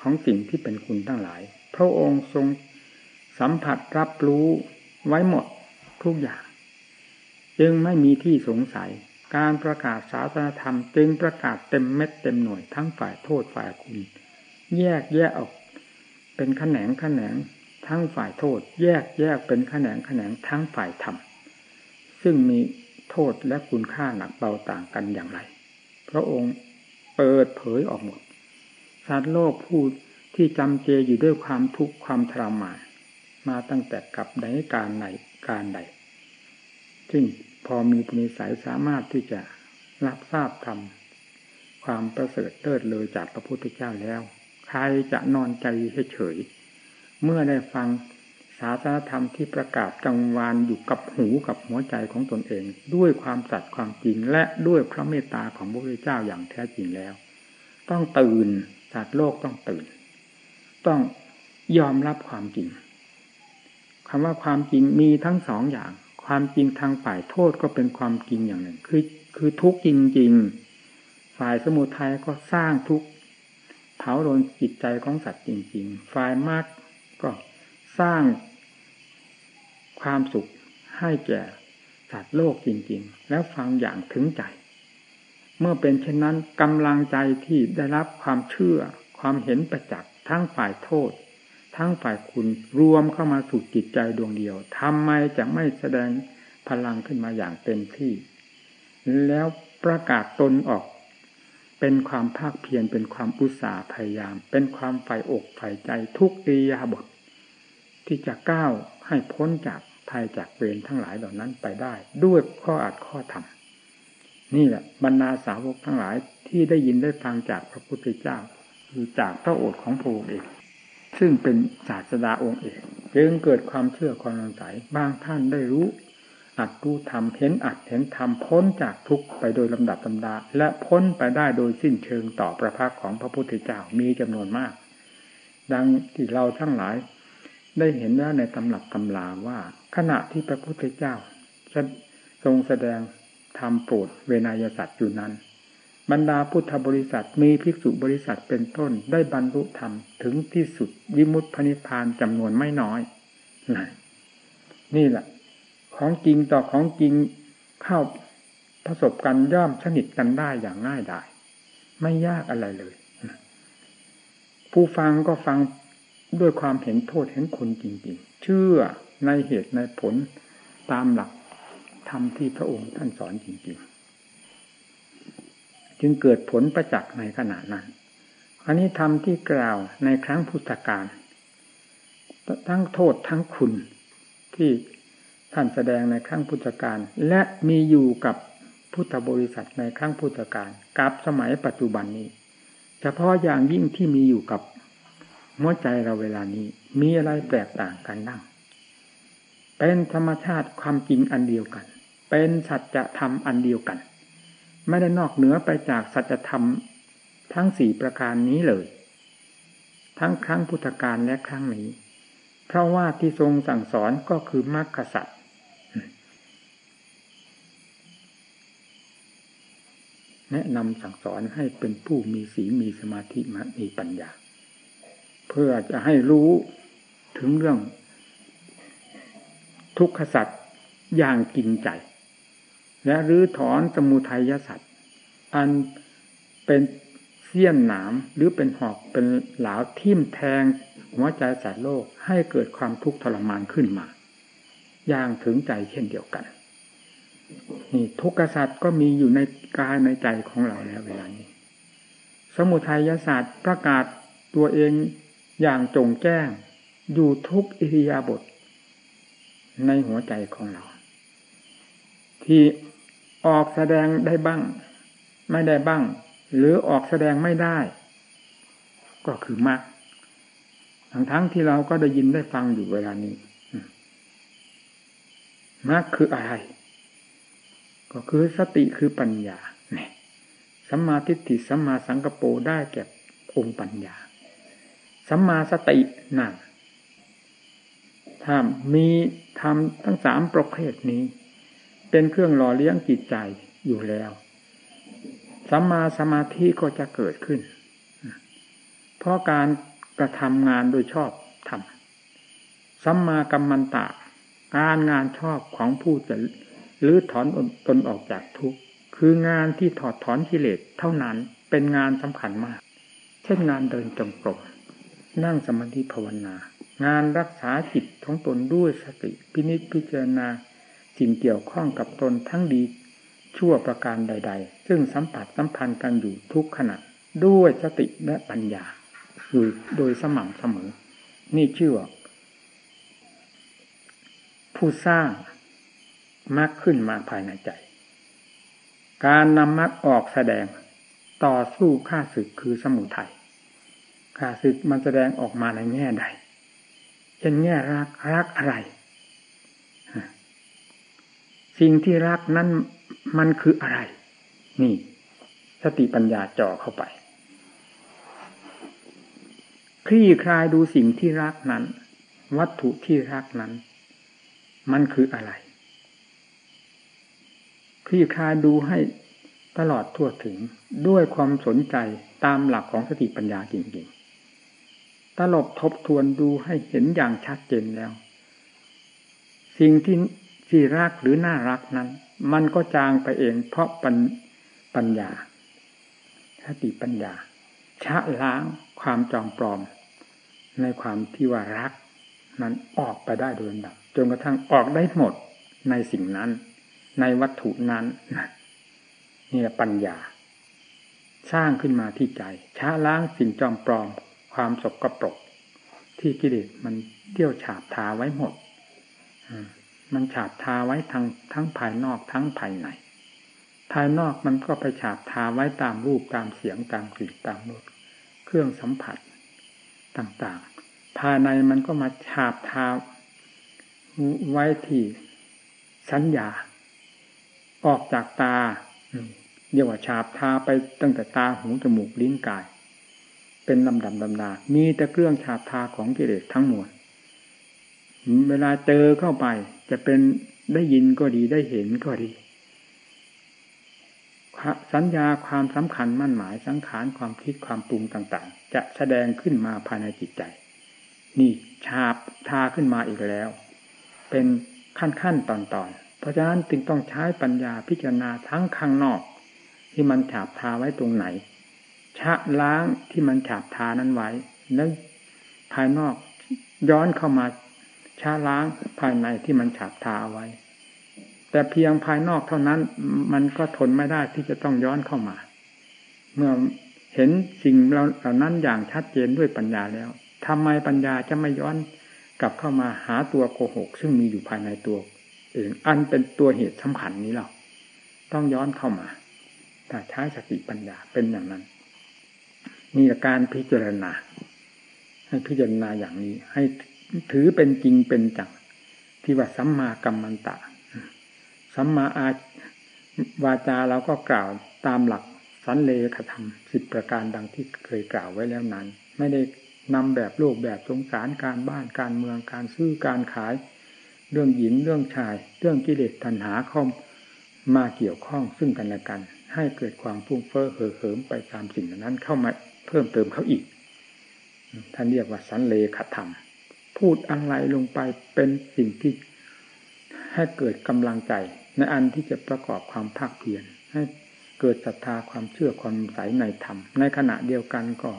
ของสิ่งที่เป็นคุณทั้งหลาย พระองค์ทรงสัมผัสรับรู้ไว้หมดทุกอย่าง จึงไม่มีที่สงสัยการประกาศศาสนธรรม จึงประกาศเต็มเม็ดเต็มหน่วยทั้งฝ่ายโทษฝ่ายคุณ แยกแยกออกเป็นขแขนงขแขนง ทั้งฝ่ายโทษ แยกแยกเป็นแขนงแขนงทั้งฝ่ายธรรม ซึ่งมีโทษและคุณค่าหนักเบาต่างกันอย่างไร พระองค์เปิดเผยออกหมดสัตว์โลกผู้ที่จำเจอยู่ด้วยความทุกข์ความทรมานมาตั้งแต่กับใดการไหนการใด ซึ่งพอมีปณิสัยสามารถที่จะรับทราบธรรมความประเสริฐเลิศเลยจากพระพุทธเจ้าแล้ว ใครจะนอนใจเฉย เมื่อได้ฟังศาสนธรรมที่ประกาศกังวานอยู่กับหูกับหัวใจของตนเอง ด้วยความสัตย์ความจริงและด้วยพระเมตตาของพระพุทธเจ้าอย่างแท้จริงแล้ว ต้องตื่นสัตว์โลกต้องตื่น ต้องยอมรับความจริงคำว่าความจริงมีทั้งสองอย่าง ความจริงทางฝ่ายโทษก็เป็นความจริงอย่างหนึ่ง คือคือทุกจริง ๆ ฝ่ายสมุทัยก็สร้างทุกเผาโดนจิตใจของสัตว์จริง ๆ ฝ่ายมาก ก็สร้างความสุขให้แก่สัตว์โลกจริง ๆ แล้วฟังอย่างถึงใจ เมื่อเป็นเช่นนั้นกำลังใจที่ได้รับความเชื่อ ความเห็นประจักษ์ทั้งฝ่ายโทษ ทั้งฝ่ายคุณรวมเข้ามาสู่จิตใจดวงเดียวทำไมจะไม่แสดงพลังขึ้นมาอย่างเต็มที่ แล้วประกาศตนออก เป็นความภาคเพียรเป็นความอุตสาห์พยายาม เป็นความใฝ่อกใฝ่ใจทุกอิยาบทที่จะก้าวให้พ้นจากภัยจากเวรทั้งหลายเหล่านั้นไปได้ ด้วยข้ออัดข้อธรรมนี่แหละบรรดาสาวกทั้งหลายที่ได้ยินได้ฟังจากพระพุทธเจ้าคือจากพระโอษฐ์ของพระองค์เองซึ่งเป็นศาสดาองค์เอกจึงเกิดความเชื่อความสงสัยบางท่านได้รู้ อัดรู้ทำเห็นอัดเห็นทำพ้นจากทุกข์ไปโดยลำดับลำดา และพ้นไปได้โดยสิ้นเชิงต่อประภาคของพระพุทธเจ้ามีจำนวนมาก ดังที่เราทั้งหลาย ได้เห็นแล้วในตำรับตำลาว่า ขณะที่พระพุทธเจ้าทรงแสดงธรรมโปรดเวนยสัตว์อยู่นั้น บรรดาพุทธบริษัทมีภิกษุบริษัทเป็นต้นได้บรรลุธรรมถึงที่สุดวิมุตติพนิพานจำนวนไม่น้อย นี่แหละ ของจริงต่อของจริงเข้าประสบกันย่อมสนิทกันได้อย่างง่ายดายไม่ยากอะไรเลย ผู้ฟังก็ฟังด้วยความเห็นโทษเห็นคุณจริง ๆ เชื่อในเหตุในผลตามหลักธรรมที่พระองค์ท่านสอนจริง ๆ จึงเกิดผลประจักษ์ในขณะนั้น อันนี้ธรรมที่กล่าวในครั้งพุทธกาลทั้งโทษทั้งคุณที่ ท่านแสดงในครั้งพุทธกาลและมีอยู่กับพุทธบริษัทในครั้งพุทธกาลกับสมัยปัจจุบันนี้ เฉพาะอย่างยิ่งที่มีอยู่กับหัวใจเราเวลานี้ มีอะไรแตกต่างกันนั่งเป็นธรรมชาติความจริงอันเดียวกัน เป็นสัจธรรมอันเดียวกัน ไม่ได้นอกเหนือไปจากสัจธรรมทั้งสี่ประการนี้เลย ทั้งครั้งพุทธกาลและครั้งนี้ เพราะว่าที่ทรงสั่งสอนก็คือมรรคสัจ แนะนำสั่งสอนให้เป็นผู้มีศีลมีสมาธิมีปัญญา เพื่อจะให้รู้ถึงเรื่องทุกขสัตว์อย่างกินใจ และรื้อถอนสมุทัยสัตว์อันเป็นเสี้ยนหนามหรือเป็นหอกเป็นหลาวทิ่มแทงหัวใจสัตว์โลกให้เกิดความทุกข์ทรมานขึ้นมา อย่างถึงใจเช่นเดียวกัน นี่ทุกขศาสตร์ก็มีอยู่ในกายในใจของเราแล้วเวลานี้ สมุทัยศาสตร์ประกาศตัวเองอย่างจงแจ้ง อยู่ทุกอิริยาบถในหัวใจของเรา ที่ออกแสดงได้บ้าง ไม่ได้บ้าง หรือออกแสดงไม่ได้ ก็คือมรรคทั้งทั้งที่เราก็ได้ยินได้ฟังอยู่เวลานี้มรรคคืออะไร ก็คือสติคือปัญญาเนี่ยสัมมาทิฏฐิสัมมาสังกปรได้แก่องค์ปัญญา สัมมาสตินั่นถ้ามีทำทั้งสามประเภทนี้ เป็นเครื่องหล่อเลี้ยงจิตใจอยู่แล้ว สัมมาสมาธิก็จะเกิดขึ้น เพราะการกระทำงานโดยชอบทำสัมมากัมมันตะ การงานชอบของผู้จะ หรือถอนตนออกจากทุกข์คืองานที่ถอดถอนกิเลสเท่านั้นเป็นงานสำคัญมาก เช่นงานเดินจงกรมนั่งสมาธิภาวนา งานรักษาจิตของตนด้วยสติพินิจพิจารณาสิ่งเกี่ยวข้องกับตนทั้งดีชั่วประการใด ๆ ซึ่งสัมผัสสัมพันธ์กันอยู่ทุกขณะด้วยสติและปัญญาอยู่โดยสม่ำเสมอ นี่ชื่อว่าผู้สร้าง มรรคขึ้นมาภายในใจ การนำมรรคออกแสดงต่อสู้ข้าศึกคือสมุทัยข้าศึกมันแสดงออกมาในแง่ใดเช่นแง่รักรักอะไร สิ่งที่รักนั้นมันคืออะไร นี่ สติปัญญาจ่อเข้าไปคลี่คลายดูสิ่งที่รักนั้น วัตถุที่รักนั้น มันคืออะไร คลี่คลายดูให้ตลอดทั่วถึงด้วยความสนใจตามหลักของสติปัญญาจริงๆตลบทบทวนดูให้เห็นอย่างชัดเจนแล้ว สิ่งที่ที่รักหรือน่ารักนั้น มันก็จางไปเองเพราะปัญปัญญาสติปัญญา ชะล้างความจองปลอม ในความที่ว่ารักนั้นออกไปได้โดยลำดับจนกระทั่งออกได้หมดในสิ่งนั้น ในวัตถุนั้นนี่แหละปัญญา สร้างขึ้นมาที่ใจช้าล้างสิ่งจอมปลอม ความสกปรก ที่กิเลสมันเที่ยวฉาบทาไว้หมดมันฉาบทาไว้ทั้งทั้งภายนอกทั้งภายในภายนอกมันก็ไปฉาบทาไว้ตามรูปตามเสียงตามกลิ่นตามรสเครื่องสัมผัสต่างๆ ภายในมันก็มาฉาบทาไว้ที่สัญญา ออกจากตาเรียกว่าฉาบทาไปตั้งแต่ตาหูจมูกลิ้นกาย เป็นลำดับลำดา มีแต่เครื่องฉาบทาของกิเลสทั้งมวลเวลาเจอเข้าไป จะเป็นได้ยินก็ดีได้เห็นก็ดีสัญญาความสำคัญมั่นหมายสังขารความคิดความปรุงต่างๆ จะแสดงขึ้นมาภายในจิตใจ นี่ฉาบทาขึ้นมาอีกแล้ว เป็นขั้นขั้นตอนตอน ราะฉะนั้นจึงต้องใช้ปัญญาพิจารณาทั้งข้างนอก ที่มันฉาบทาไว้ตรงไหน ชะล้างที่มันฉาบทานั้นไว้ แล้วภายนอกย้อนเข้ามาชะล้างภายในที่มันฉาบทาเอาไว้ แต่เพียงภายนอกเท่านั้นมันก็ทนไม่ได้ที่จะต้องย้อนเข้ามา เมื่อเห็นสิ่งเหล่านั้นอย่างชัดเจนด้วยปัญญาแล้วทำไมปัญญาจะไม่ย้อนกลับเข้ามาหาตัวโกหก ซึ่งมีอยู่ภายในตัว เอง อันเป็นตัวเหตุสำคัญนี้เราต้องย้อนเข้ามาถ้าใช้สติปัญญาเป็นอย่างนั้นมีการพิจารณา ให้พิจารณาอย่างนี้ ให้ถือเป็นจริงเป็นจังที่ว่าสัมมากัมมันตะสัมมาอาวาจาเราก็กล่าวตามหลักสันเลขธรรมสิบประการดังที่เคยกล่าวไว้แล้วนั้น ไม่ได้นำแบบโลกแบบสงสารการบ้านการเมืองการซื้อการขาย เรื่องหญิงเรื่องชาย เรื่องกิเลสตัณหาเข้ามาเกี่ยวข้องซึ่งกันและกัน ให้เกิดความพุ่งเฟ้อเห่อเหิมไปตามสิ่งนั้นเข้ามาเพิ่มเติมเขาอีก ท่านเรียกว่าสันเลขธรรม พูดอะไรลงไปเป็นสิ่งที่ให้เกิดกำลังใจ ในอันที่จะประกอบความภาคเพียรให้เกิดศรัทธาความเชื่อความใสในธรรม ในขณะเดียวกันก็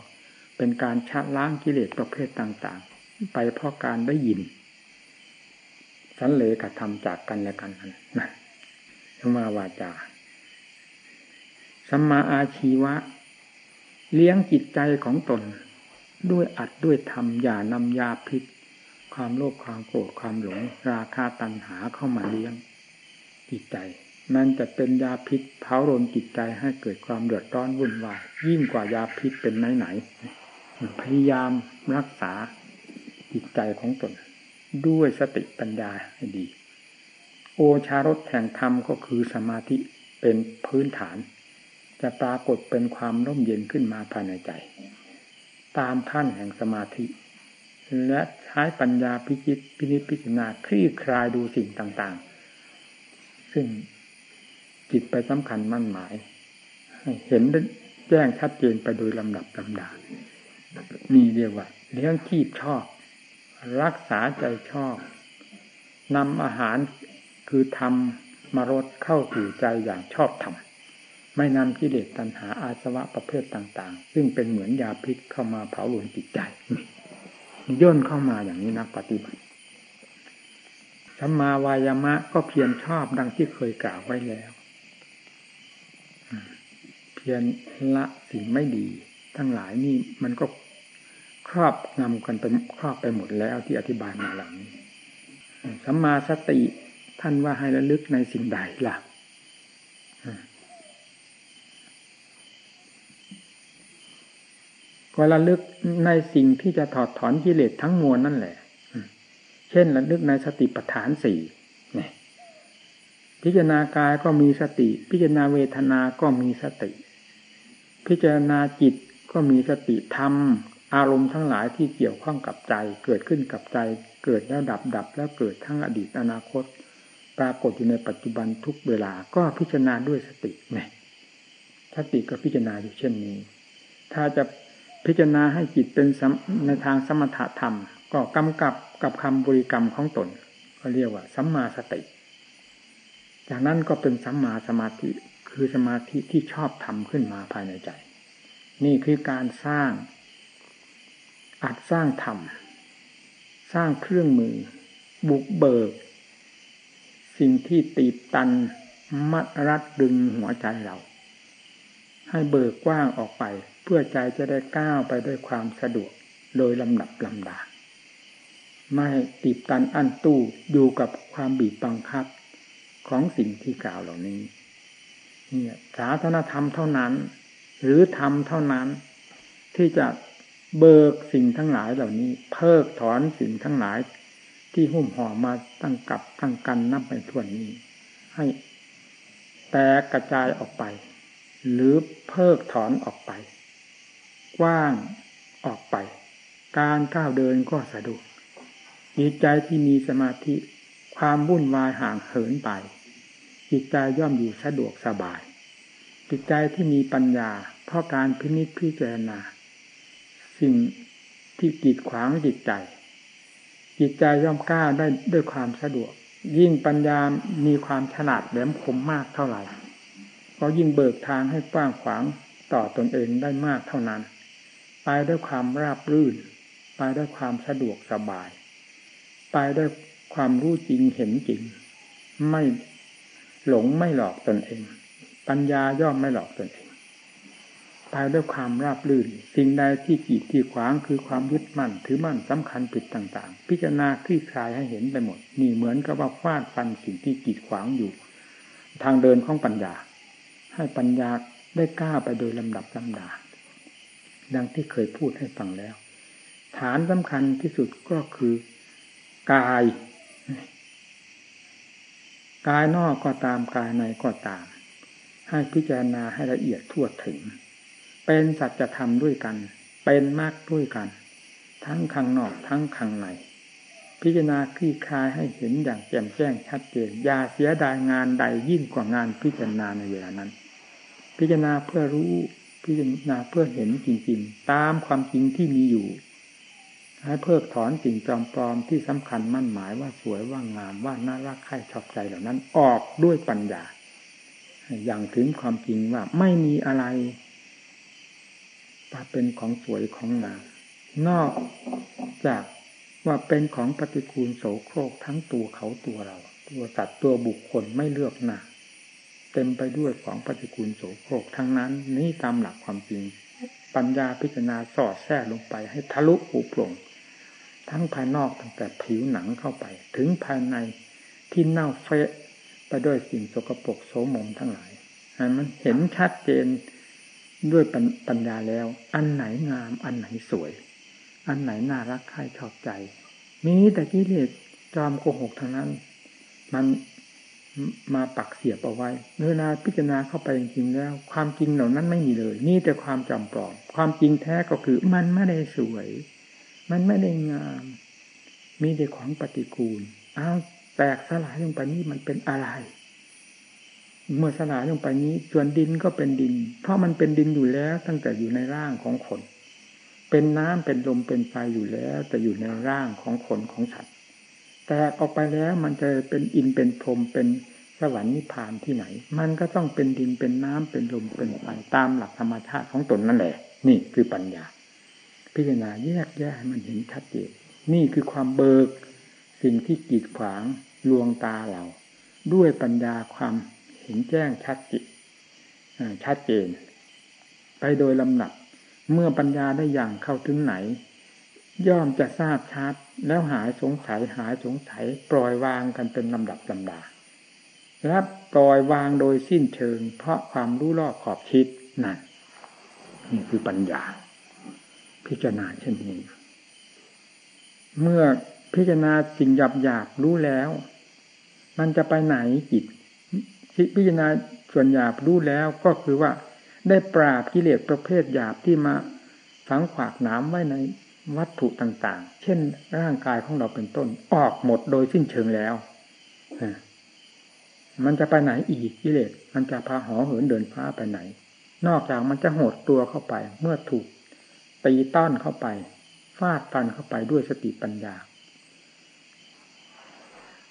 เป็นการชะล้างกิเลสประเภทต่างๆ ไปเพราะการได้ยิน สันเลกธรรมจากกันและกันนั้นนะธรรมาวาจาสัมมาอาชีวะ เลี้ยงจิตใจของตน ด้วยอัดด้วยธรรมอย่านำยาพิษ ความโลภความโกรธความหลง ราคาตัณหาเข้ามาเลี้ยงจิตใจ มันจะเป็นยาพิษเผาโรนจิตใจให้เกิดความเดือดร้อนวุ่นวายยิ่งกว่ายาพิษเป็นไหนไหนพยายามรักษาจิตใจของตน ด้วยสติปัญญาให้ดี โอชารสแห่งธรรมก็คือสมาธิเป็นพื้นฐาน จะปรากฏเป็นความร่มเย็นขึ้นมาภายในใจ ตามขั้นแห่งสมาธิ และใช้ปัญญาพิจิตพินิจพิจารณาคลี่คลายดูสิ่งต่างๆ ซึ่งจิตไปสำคัญมั่นหมาย เห็นแจ้งชัดเจนไปโดยลำดับลำดานี่เรียกว่าเลี้ยงชีพชอบ รักษาใจชอบนำอาหารคือทำมารดเข้าสู่ใจอย่างชอบทำไม่นำกิเลสตัณหาอาสวะประเภทต่าง ๆ ซึ่งเป็นเหมือนยาพิษเข้ามาเผาหลุนจิตใจย่นเข้ามาอย่างนี้นักปฏิบัติสัมมาวายามะก็เพียรชอบดังที่เคยกล่าวไว้แล้ว เพียรละสิ่งไม่ดี ทั้งหลายนี่มันก็ ครอบงำกันไปครอบไปหมดแล้วที่อธิบายมาหลังนี้สัมมาสติท่านว่าให้ระลึกในสิ่งใดล่ะก็ระลึกในสิ่งที่จะถอดถอนกิเลสทั้งมวลนั่นแหละ เช่นระลึกในสติปัฏฐานสี่พิจารณากายก็มีสติ พิจารณาเวทนา ก็มีสติ พิจารณาจิตก็มีสติธรรม อารมณ์ทั้งหลายที่เกี่ยวข้องกับใจ เกิดขึ้นกับใจ เกิดแล้วดับดับ แล้วเกิดทั้งอดีตอนาคต ปรากฏอยู่ในปัจจุบันทุกเวลาก็พิจารณาด้วยสติเนี่ยสติก็พิจารณาอยู่เช่นนี้ ถ้าจะพิจารณาให้จิตเป็นในทางสมถะธรรม ก็กำกับกับคำบริกรรมของตน ก็เรียกว่าสัมมาสติ จากนั้นก็เป็นสัมมาสมาธิคือสมาธิที่ชอบทำขึ้นมาภายในใจ นี่คือการสร้าง อัดสร้างธรรม สร้างเครื่องมือ บุกเบิก สิ่งที่ตีบตัน มัดรัดดึงหัวใจเรา ให้เบิกกว้างออกไป เพื่อใจจะได้ก้าวไปด้วยความสะดวกโดยลำดับลำดา ไม่ติดตันอันตู้อยู่กับความบีบบังคับของสิ่งที่กล่าวเหล่านี้นี่ศาสนธรรมเท่านั้น หรือธรรมเท่านั้น ที่จะ เบิกสิ่งทั้งหลายเหล่านี้ เพิกถอนสิ่งทั้งหลาย ที่หุ้มห่อมาตั้งกับตั้งกันนับไปทั่วนี้ ให้แตกกระจายออกไป หรือเพิกถอนออกไป กว้างออกไป การก้าวเดินก็สะดวกจิตใจที่มีสมาธิความวุ่นวายห่างเหินไป จิตใจย่อมอยู่สะดวกสบาย จิตใจที่มีปัญญา เพราะการพินิจพิจารณา สิ่งที่กีดขวางจิตใจ จิตใจย่อมกล้าได้ด้วยความสะดวก ยิ่งปัญญามีความฉลาดแหลมคมมากเท่าไหร่ก็ยิ่งเบิกทางให้กว้างขวางต่อตอนเองได้มากเท่านั้น ไปด้วยความราบรื่น ไปด้วยความสะดวกสบาย ไปด้วยความรู้จริงเห็นจริง ไม่หลงไม่หลอกตนเอง ปัญญาย่อมไม่หลอกตนเอง ไปด้วยความราบรื่น สิ่งใดที่กีดที่ขวางคือความยึดมั่น ถือมั่นสำคัญผิดต่างๆ พิจารณาคลี่คลายให้เห็นไปหมด นี่เหมือนกับว่าฟาดฟันสิ่งที่กีดขวางอยู่ ทางเดินของปัญญา ให้ปัญญาได้กล้าไปโดยลำดับลำดา ดังที่เคยพูดให้ฟังแล้ว ฐานสำคัญที่สุดก็คือกายกายนอกก็ตามกายในก็ตาม ให้พิจารณาให้ละเอียดทั่วถึง เป็นสัจธรรมด้วยกัน เป็นมากด้วยกัน ทั้งข้างนอกทั้งข้างใน พิจารณาคลี่คลายให้เห็นอย่างแจ่มแจ้งชัดเจนอย่าเสียดายงานใดยิ่งกว่างานพิจารณาในเวลานั้น พิจารณาเพื่อรู้พิจารณาเพื่อเห็นจริงๆ ตามความจริงที่มีอยู่ให้เพิกถอนสิ่งจอมปลอมที่สำคัญมั่นหมายว่าสวยว่างามว่าน่ารักใคร่ชอบใจเหล่านั้นออกด้วยปัญญา อย่างถึงความจริงว่าไม่มีอะไร เป็นของสวยของงามนอกจากว่าเป็นของปฏิกูลโสโครกทั้งตัวเขาตัวเรา ตัวสัตว์ตัวบุคคลไม่เลือกหนาเต็มไปด้วยของปฏิกูลโสโครกทั้งนั้น นี่ตามหลักความจริง ปัญญาพิจารณาสอดแทรกลงไปให้ทะลุปุโปร่งทั้งภายนอกตั้งแต่ผิวหนังเข้าไป ถึงภายในที่เน่าเฟะไปด้วยสิ่งสกปรกโสมมทั้งหลายมันเห็นชัดเจน ด้วยปัญญาแล้ว อันไหนงาม อันไหนสวย อันไหนน่ารักใคร่ชอบใจ มีแต่กิเลสจอมโกหกทางนั้น มันมาปักเสียบเอาไว้เมื่อนาพิจารณาเข้าไปจริงๆแล้ว ความจริงเหล่านั้นไม่มีเลย นี่แต่ความจำปลอม ความจริงแท้ก็คือมันไม่ได้สวย มันไม่ได้งาม มีแต่ของปฏิกูล อ้าวแตกสลายลงไปนี้มันเป็นอะไร เมื่อสลายลงไปนี้ ส่วนดินก็เป็นดิน เพราะมันเป็นดินอยู่แล้ว ตั้งแต่อยู่ในร่างของคน เป็นน้ำเป็นลมเป็นไฟอยู่แล้ว แต่อยู่ในร่างของคนของสัตว์แตกออกไปแล้วมันจะเป็นอินเป็นพรมเป็นสวรรค์นิพพานที่ไหน มันก็ต้องเป็นดินเป็นน้ำเป็นลมเป็นไฟตามหลักธรรมชาติของตนนั่นแหละ นี่คือปัญญา พิจารณาแยกแยกให้มันเห็นชัดเจนนี่คือความเบิก สิ่งที่กีดขวางลวงตาเรา ด้วยปัญญาความ เห็นแจ้งชัดจิตชัดเจน ไปโดยลำหนัก เมื่อปัญญาได้อย่างเข้าถึงไหน ย่อมจะทราบชัด แล้วหายสงสัยหายสงสัย ปล่อยวางกันเป็นลำดับลำดาและปล่อยวางโดยสิ้นเชิง เพราะความรู้รอบขอบคิดนั่นนี่คือปัญญา พิจารณาเช่นนี้ เมื่อพิจารณาสิ่งหยาบหยาบรู้แล้ว มันจะไปไหนจิต พิจารณาส่วนหยาบรู้แล้วก็คือว่าได้ปราบกิเลสประเภทหยาบที่มาฝังขวากหนามไว้ในวัตถุต่างๆ เช่นร่างกายของเราเป็นต้น ออกหมดโดยสิ้นเชิงแล้ว มันจะไปไหนอีกกิเลส มันจะพาหอเหินเดินฟ้าไปไหน นอกจากมันจะหดตัวเข้าไป เมื่อถูกตีต้อนเข้าไปฟาดฟันเข้าไปด้วยสติปัญญา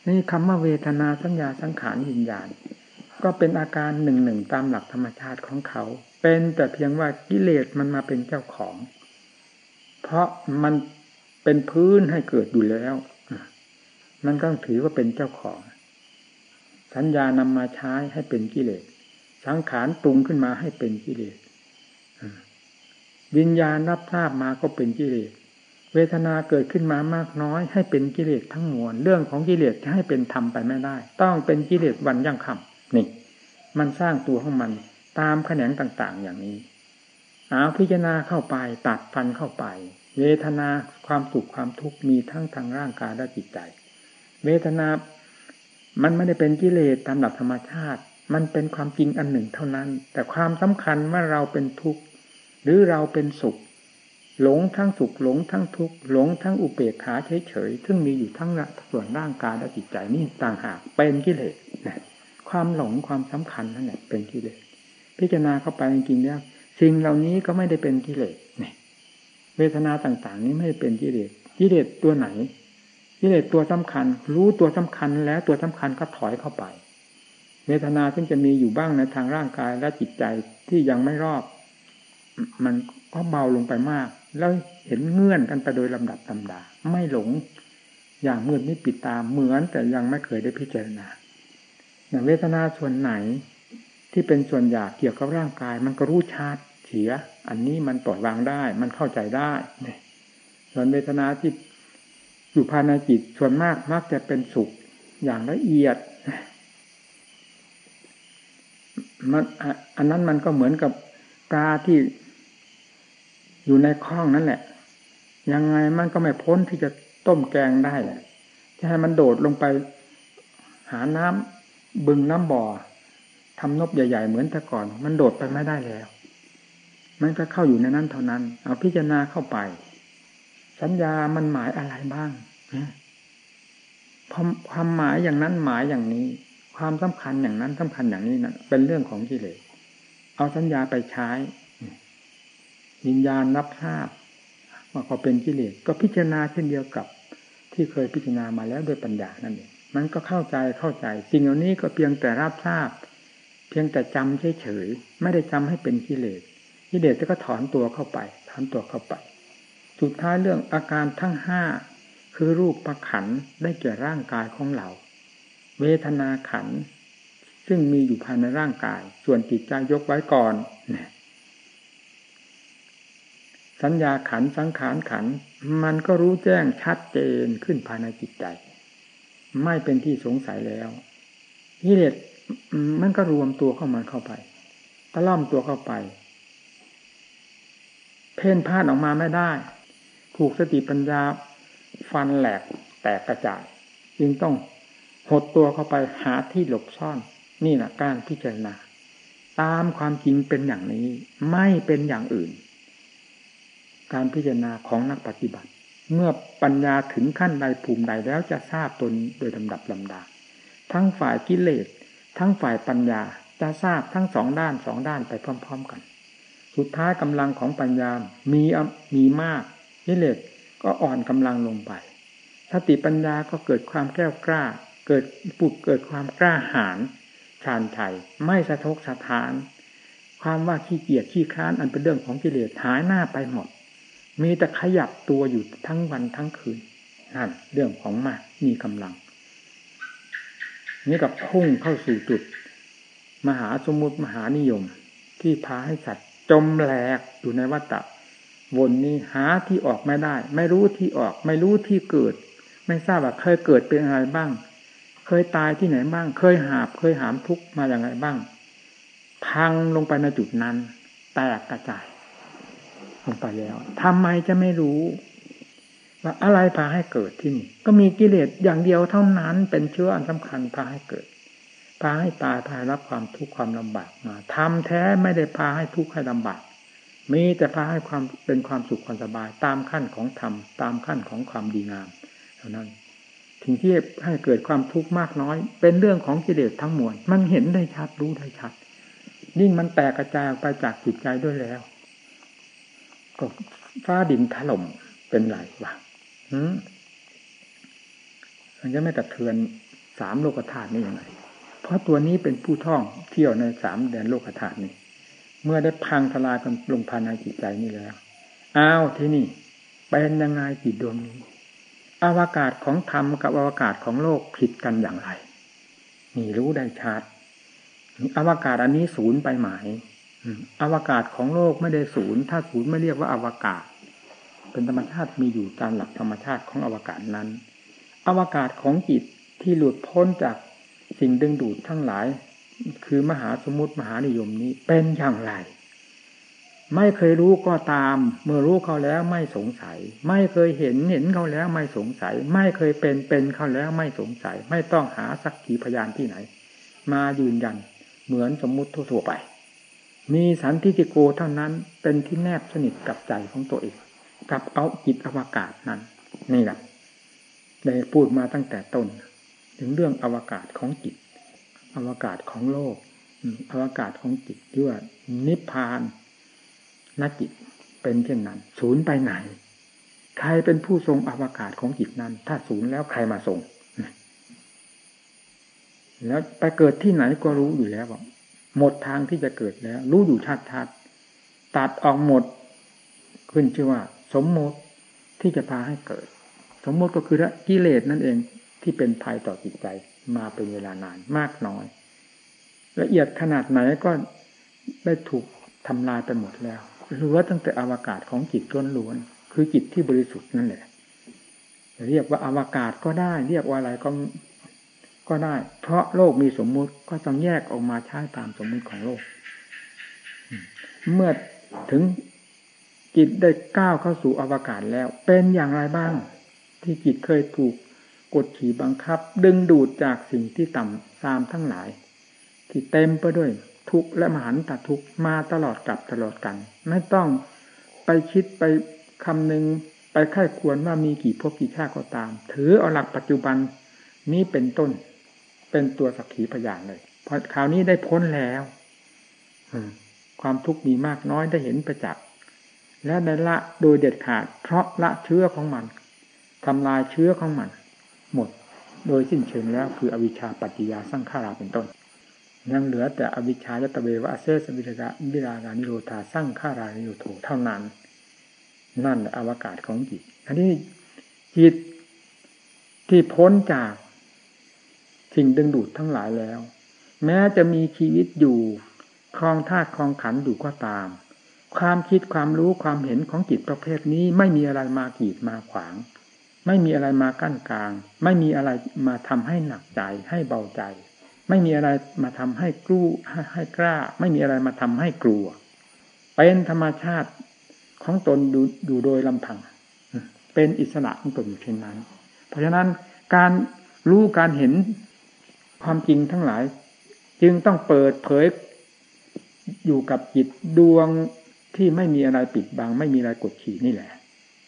นี่คำว่าเวทนาสัญญาสังขารวิญญาณ ก็เป็นอาการหนึ่งหนึ่งตามหลักธรรมชาติของเขา เป็นแต่เพียงว่ากิเลสมันมาเป็นเจ้าของ เพราะมันเป็นพื้นให้เกิดอยู่แล้ว มันก็ถือว่าเป็นเจ้าของ สัญญานำมาใช้ให้เป็นกิเลส สังขารปรุงขึ้นมาให้เป็นกิเลส วิญญาณรับทราบมาก็เป็นกิเลส เวทนาเกิดขึ้นมามากน้อย ให้เป็นกิเลสทั้งมวล เรื่องของกิเลสจะให้เป็นธรรมไปไม่ได้ ต้องเป็นกิเลสวันยั่งคำ นี่ มันสร้างตัวของมัน ตามแขนงต่าง ๆ อย่างนี้เอาพิจารณาเข้าไปตัดฟันเข้าไป เวทนาความสุขความทุกข์มีทั้งทางร่างกายและจิตใจ เวทนา มันไม่ได้เป็นกิเลสตามหลักธรรมชาติ มันเป็นความจริงอันหนึ่งเท่านั้น แต่ความสำคัญว่าเราเป็นทุกข์หรือเราเป็นสุข หลงทั้งสุขหลงทั้งทุกข์หลงทั้งอุเบกขาเฉยๆซึ่งมีอยู่ทั้งส่วนร่างกายและจิตใจนี่ต่างหากเป็นกิเลส ความหลงความสำคัญนั่นแหละเป็นกิเลสพิจารณาเข้าไปจริงๆเนี่ยสิ่งเหล่านี้ก็ไม่ได้เป็นกิเลสเนี่ยเวทนาต่างๆ นี้ไม่เป็นกิเลสกิเลสตัวไหนกิเลสตัวสำคัญ รู้ตัวสำคัญแล้วตัวสำคัญก็ถอยเข้าไป เวทนาซึ่งจะมีอยู่บ้างในทางร่างกายและจิตใจที่ยังไม่รอบ มันก็เบาลงไปมาก แล้วเห็นเงื่อนกันไปโดยลำดับตำดา ไม่หลง อย่างมืดมิดปิดตาเหมือนแต่ยังไม่เคยได้พิจารณา เวทนาส่วนไหน ที่เป็นส่วนอยากเกี่ยวกับร่างกาย มันก็รู้ชัดเสีย อันนี้มันปล่อยวางได้ มันเข้าใจได้เนี่ยส่วนเวทนาที่อยู่ภายในจิตส่วนมากมักจะเป็นสุขอย่างละเอียดมันอันนั้นมันก็เหมือนกับกาที่อยู่ในคลองนั่นแหละ ยังไงมันก็ไม่พ้นที่จะต้มแกงได้แหละจะให้มันโดดลงไปหาน้ำ บึงน้ำบ่อทำนบใหญ่ ๆ เหมือนแต่ก่อน มันโดดไปไม่ได้แล้ว มันก็เข้าอยู่ในนั้นเท่านั้น เอาพิจารณาเข้าไป สัญญามันหมายอะไรบ้างความหมายอย่างนั้นหมายอย่างนี้ ความสำคัญอย่างนั้นสำคัญอย่างนี้นะเป็นเรื่องของกิเลสเอาสัญญาไปใช้วิญญาณรับทราบว่าเขาเป็นกิเลสก็พิจารณาเช่นเดียวกับ ที่เคยพิจารณามาแล้วด้วยปัญญานั่นเอง มันก็เข้าใจเข้าใจ สิ่งเหล่านี้ก็เพียงแต่รับทราบ เพียงแต่จำเฉยๆไม่ได้จำให้เป็นกิเลสกิเลสก็ถอนตัวเข้าไป ถอนตัวเข้าไป สุดท้ายเรื่องอาการทั้งห้าคือรูปประขันได้แก่ร่างกายของเรา เวทนาขัน ซึ่งมีอยู่ภายในร่างกาย ส่วนจิตใจยกไว้ก่อน สัญญาขันสังขารขัน มันก็รู้แจ้งชัดเจนขึ้นภายในจิตใจ ไม่เป็นที่สงสัยแล้วกิเลสมันก็รวมตัวเข้ามาเข้าไปตะล่อมตัวเข้าไป เพ่นพ่านออกมาไม่ได้ ถูกสติปัญญาฟันแหลกแตกกระจายจึงต้องหดตัวเข้าไปหาที่หลบซ่อน นี่แหละการพิจารณา ตามความจริงเป็นอย่างนี้ ไม่เป็นอย่างอื่น การพิจารณาของนักปฏิบัติ เมื่อปัญญาถึงขั้นใดภูมิใดแล้วจะทราบตนโดยลำดับลำดา ทั้งฝ่ายกิเลส ทั้งฝ่ายปัญญาจะทราบทั้งสองด้านสองด้านไปพร้อม ๆ กัน สุดท้ายกำลังของปัญญา มีมีมากกิเลสก็อ่อนกำลังลงไปสติปัญญาก็เกิดความแก้วกล้า เกิดปุกเกิดความกล้าหาญชาญชัยไม่สะทกสะทาน ความว่าขี้เกียจขี้ค้านอันเป็นเรื่องของกิเลสหายหน้าไปหมด มีแต่ขยับตัวอยู่ทั้งวันทั้งคืนนั่นเรื่องของมากมีกำลัง นี่กับพุ่งเข้าสู่จุด มหาสมุติมหานิยม ที่พาให้สัตว์จมแหลกอยู่ในวัฏฏะวนนี้หาที่ออกไม่ได้ ไม่รู้ที่ออก ไม่รู้ที่เกิด ไม่ทราบว่าเคยเกิดเป็นอะไรบ้าง เคยตายที่ไหนบ้าง เคยหาบเคยหามทุกมาอย่างไรบ้าง พังลงไปในจุดนั้น แตกกระจาย ลงไปแล้วทำไมจะไม่รู้ ว่าอะไรพาให้เกิดที่นี่ก็มีกิเลสอย่างเดียวเท่านั้นเป็นเชื้ออันสำคัญพาให้เกิด พาให้ตายพารับความทุกข์ความลำบากมาทำแท้ไม่ได้พาให้ทุกข์ให้ลำบากมีแต่พาให้ความเป็นความสุขความสบายตามขั้นของธรรมตามขั้นของความดีงามเท่านั้นถึงที่ให้เกิดความทุกข์มากน้อย เป็นเรื่องของกิเลสทั้งมวลมันเห็นได้ชัดรู้ได้ชัดยิ่งมันแตกกระจายออกไปจากจิตใจด้วยแล้ว ก็ฟ้าดินถล่มเป็นไรวะมันจะไม่กระเทือนสามโลกธาตุนี่ยังไง เพราะตัวนี้เป็นผู้ท่องเที่ยวในสามแดนโลกธาตุนี้ เมื่อได้พังทลายกันลงภายในจิตใจนี่แล้ว อ้าวที่นี่เป็นยังไงจิตดวงนี้อวกาศของธรรมกับอวกาศของโลกผิดกันอย่างไร นี่รู้ได้ชัดอวกาศอันนี้ศูนย์ไปหมาย อวกาศของโลกไม่ได้ศูนย์ ถ้าศูนย์ไม่เรียกว่าอวกาศ เป็นธรรมชาติมีอยู่ตามหลักธรรมชาติของอวกาศนั้น อวกาศของจิตที่หลุดพ้นจากสิ่งดึงดูดทั้งหลาย คือมหาสมุติมหานิยมนี้เป็นอย่างไร ไม่เคยรู้ก็ตาม เมื่อรู้เขาแล้วไม่สงสัย ไม่เคยเห็นเห็นเขาแล้วไม่สงสัย ไม่เคยเป็นเป็นเขาแล้วไม่สงสัย ไม่ต้องหาสักขีพยานที่ไหน มายืนยันเหมือนสมมุติทั่วไป มีสันติโกเท่านั้นเป็นที่แนบสนิทกับใจของตัวเอง กับเอาจิตอวกาศนั้น นี่แหละได้พูดมาตั้งแต่ต้น ถึงเรื่องอวกาศของจิต อวกาศของโลก อวกาศของจิตด้วยนิพพานนักจิตเป็นเช่นนั้น ศูนย์ไปไหน ใครเป็นผู้ทรงอวกาศของจิตนั้น ถ้าศูนย์แล้วใครมาทรงแล้วไปเกิดที่ไหนก็รู้อยู่แล้วว่า หมดทางที่จะเกิดแล้ว รู้อยู่ชัดชัดตัดออกหมด ขึ้นชื่อว่า สมมติที่จะพาให้เกิด สมมติก็คือกิเลสนั่นเองที่เป็นภัยต่อจิตใจมาเป็นเวลานานมากน้อย ละเอียดขนาดไหนก็ได้ถูกทำลายไปหมดแล้วเหลือตั้งแต่อวกาศของจิตล้วนๆคือจิตที่บริสุทธิ์นั่นแหละเรียกว่าอวกาศก็ได้ เรียกว่าอะไรก็ ก็ได้ เพราะโลกมีสมมุติก็ต้องแยกออกมาใช้ตามสมมุติของโลก เมื่อถึงจิตได้ก้าวเข้าสู่อวกาศแล้ว เป็นอย่างไรบ้าง ที่จิตเคยถูกกดขี่บังคับ ดึงดูดจากสิ่งที่ต่ำซามทั้งหลาย ที่เต็มไปด้วยทุกข์และมหันตทุกข์มาตลอดกับตลอดกัน ไม่ต้องไปคิดไปคำหนึ่งไปค่ายควรว่ามีกี่ภพกี่ชาติก็ตาม ถือเอาหลักปัจจุบันนี้เป็นต้น เป็นตัวสักขีพยานเลยพอคราวนี้ได้พ้นแล้วความทุกข์มีมากน้อยได้เห็นประจักษ์และได้ละโดยเด็ดขาด เพราะละเชื้อของมันทำลายเชื้อของมัน หมด โดยสิ้นเชิงแล้วคืออวิชชาปัจจยาสร้างขาราเป็นต้นยังเหลือแต่อวิชชายตะเววะเซสวิรกะวิรากานิโรธาสร้างขารานิโรโถเท่านั้น นั่นอวกาศของจิตอันนี้จิตที่พ้นจาก สิ่งดึงดูดทั้งหลายแล้ว แม้จะมีชีวิตอยู่คลองธาตุคลองขันอยู่ก็ตาม ความคิดความรู้ความเห็นของจิตประเภทนี้ไม่มีอะไรมากีดมาขวาง ไม่มีอะไรมากั้นกลาง ไม่มีอะไรมาทำให้หนักใจให้เบาใจ ไม่มีอะไรมาทำให้กลัวให้กล้า ไม่มีอะไรมาทำให้กลัว เป็นธรรมชาติของตนดูดูโดยลำพัง เป็นอิสระของตนอยู่เช่นนั้น เพราะฉะนั้นการรู้การเห็น ความจริงทั้งหลาย จึงต้องเปิดเผยอยู่กับจิตดวงที่ไม่มีอะไรปิดบัง ไม่มีอะไรกดขี่นี่แหละ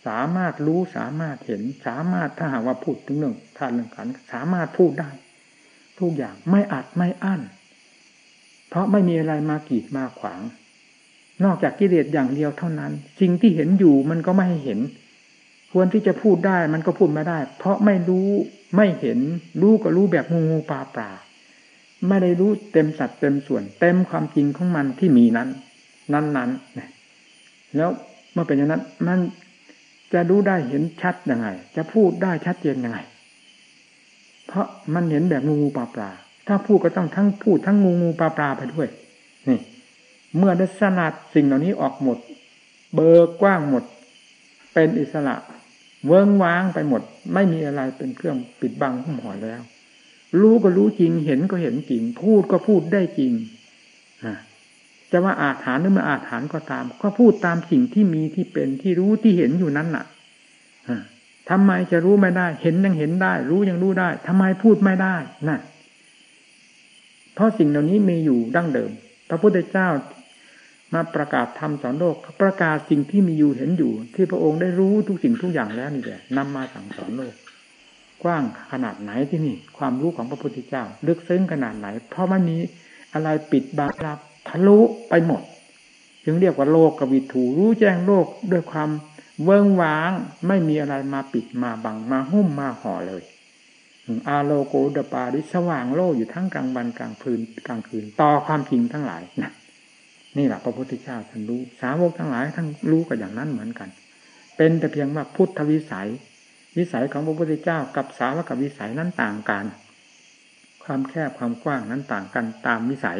สามารถรู้สามารถเห็น สามารถถ้าหากว่าพูดถึงเรื่องธาตุเรื่องขันสามารถพูดได้ ทุกอย่างไม่อัดไม่อั้นเพราะไม่มีอะไรมากีดมาขวาง นอกจากกิเลสอย่างเดียวเท่านั้น สิ่งที่เห็นอยู่มันก็ไม่ให้เห็น ควรที่จะพูดได้มันก็พูดไม่ได้ เพราะไม่รู้ ไม่เห็นรู้ก็รู้แบบงูงูปลาปลาไม่ได้รู้เต็มสัดเต็มส่วน เต็มความจริงของมันที่มีนั้น นั้นนั้นแล้วเมื่อเป็นอย่างนั้น มันจะรู้ได้เห็นชัดยังไง จะพูดได้ชัดเจนยังไง เพราะมันเห็นแบบงูงูปลาปลาถ้าพูดก็ต้องทั้งพูดทั้งงูงูปลาปลาไปด้วย นี่ เมื่อได้สนัดสิ่งเหล่านี้ออกหมด เบิกกว้างหมด เป็นอิสระ เวิ้งว้างไปหมด ไม่มีอะไรเป็นเครื่องปิดบังหุ้มห่อแล้ว รู้ก็รู้จริงเห็นก็เห็นจริง พูดก็พูดได้จริงจะว่าอาถานหรือไม่อาถานก็ตาม ก็พูดตามสิ่งที่มีที่เป็นที่รู้ที่เห็นอยู่นั้นน่ะทำไมจะรู้ไม่ได้ เห็นยังเห็นได้ รู้ยังรู้ได้ทำไมพูดไม่ได้นั่นเพราะสิ่งเหล่านี้มีอยู่ดั้งเดิม พระพุทธเจ้า มาประกาศธรรมสอนโลก ประกาศสิ่งที่มีอยู่เห็นอยู่ ที่พระองค์ได้รู้ทุกสิ่งทุกอย่างแล้วนี่แหละนำมาสั่งสอนโลก กว้างขนาดไหนที่นี่ ความรู้ของพระพุทธเจ้าลึกซึ้งขนาดไหน เพราะมันมีอะไรปิดบังรับทะลุไปหมด จึงเรียกว่าโลกกวิถูรู้แจ้งโลกด้วยความเวิงว้างไม่มีอะไรมาปิดมาบังมาหุ้มมาห่อเลยอาโลโกดปาริสว่างโลกอยู่ทั้งกลางวันกลางคืนกลางคืน ต่อความจริงทั้งหลายนะ นี่แหละพระพุทธเจ้าท่านรู้ สาวกทั้งหลายทั้งรู้กันอย่างนั้นเหมือนกัน เป็นแต่เพียงว่าพุทธวิสัย วิสัยของพระพุทธเจ้ากับสาวกับวิสัยนั้นต่างกัน ความแคบความกว้างนั้นต่างกันตามวิสัย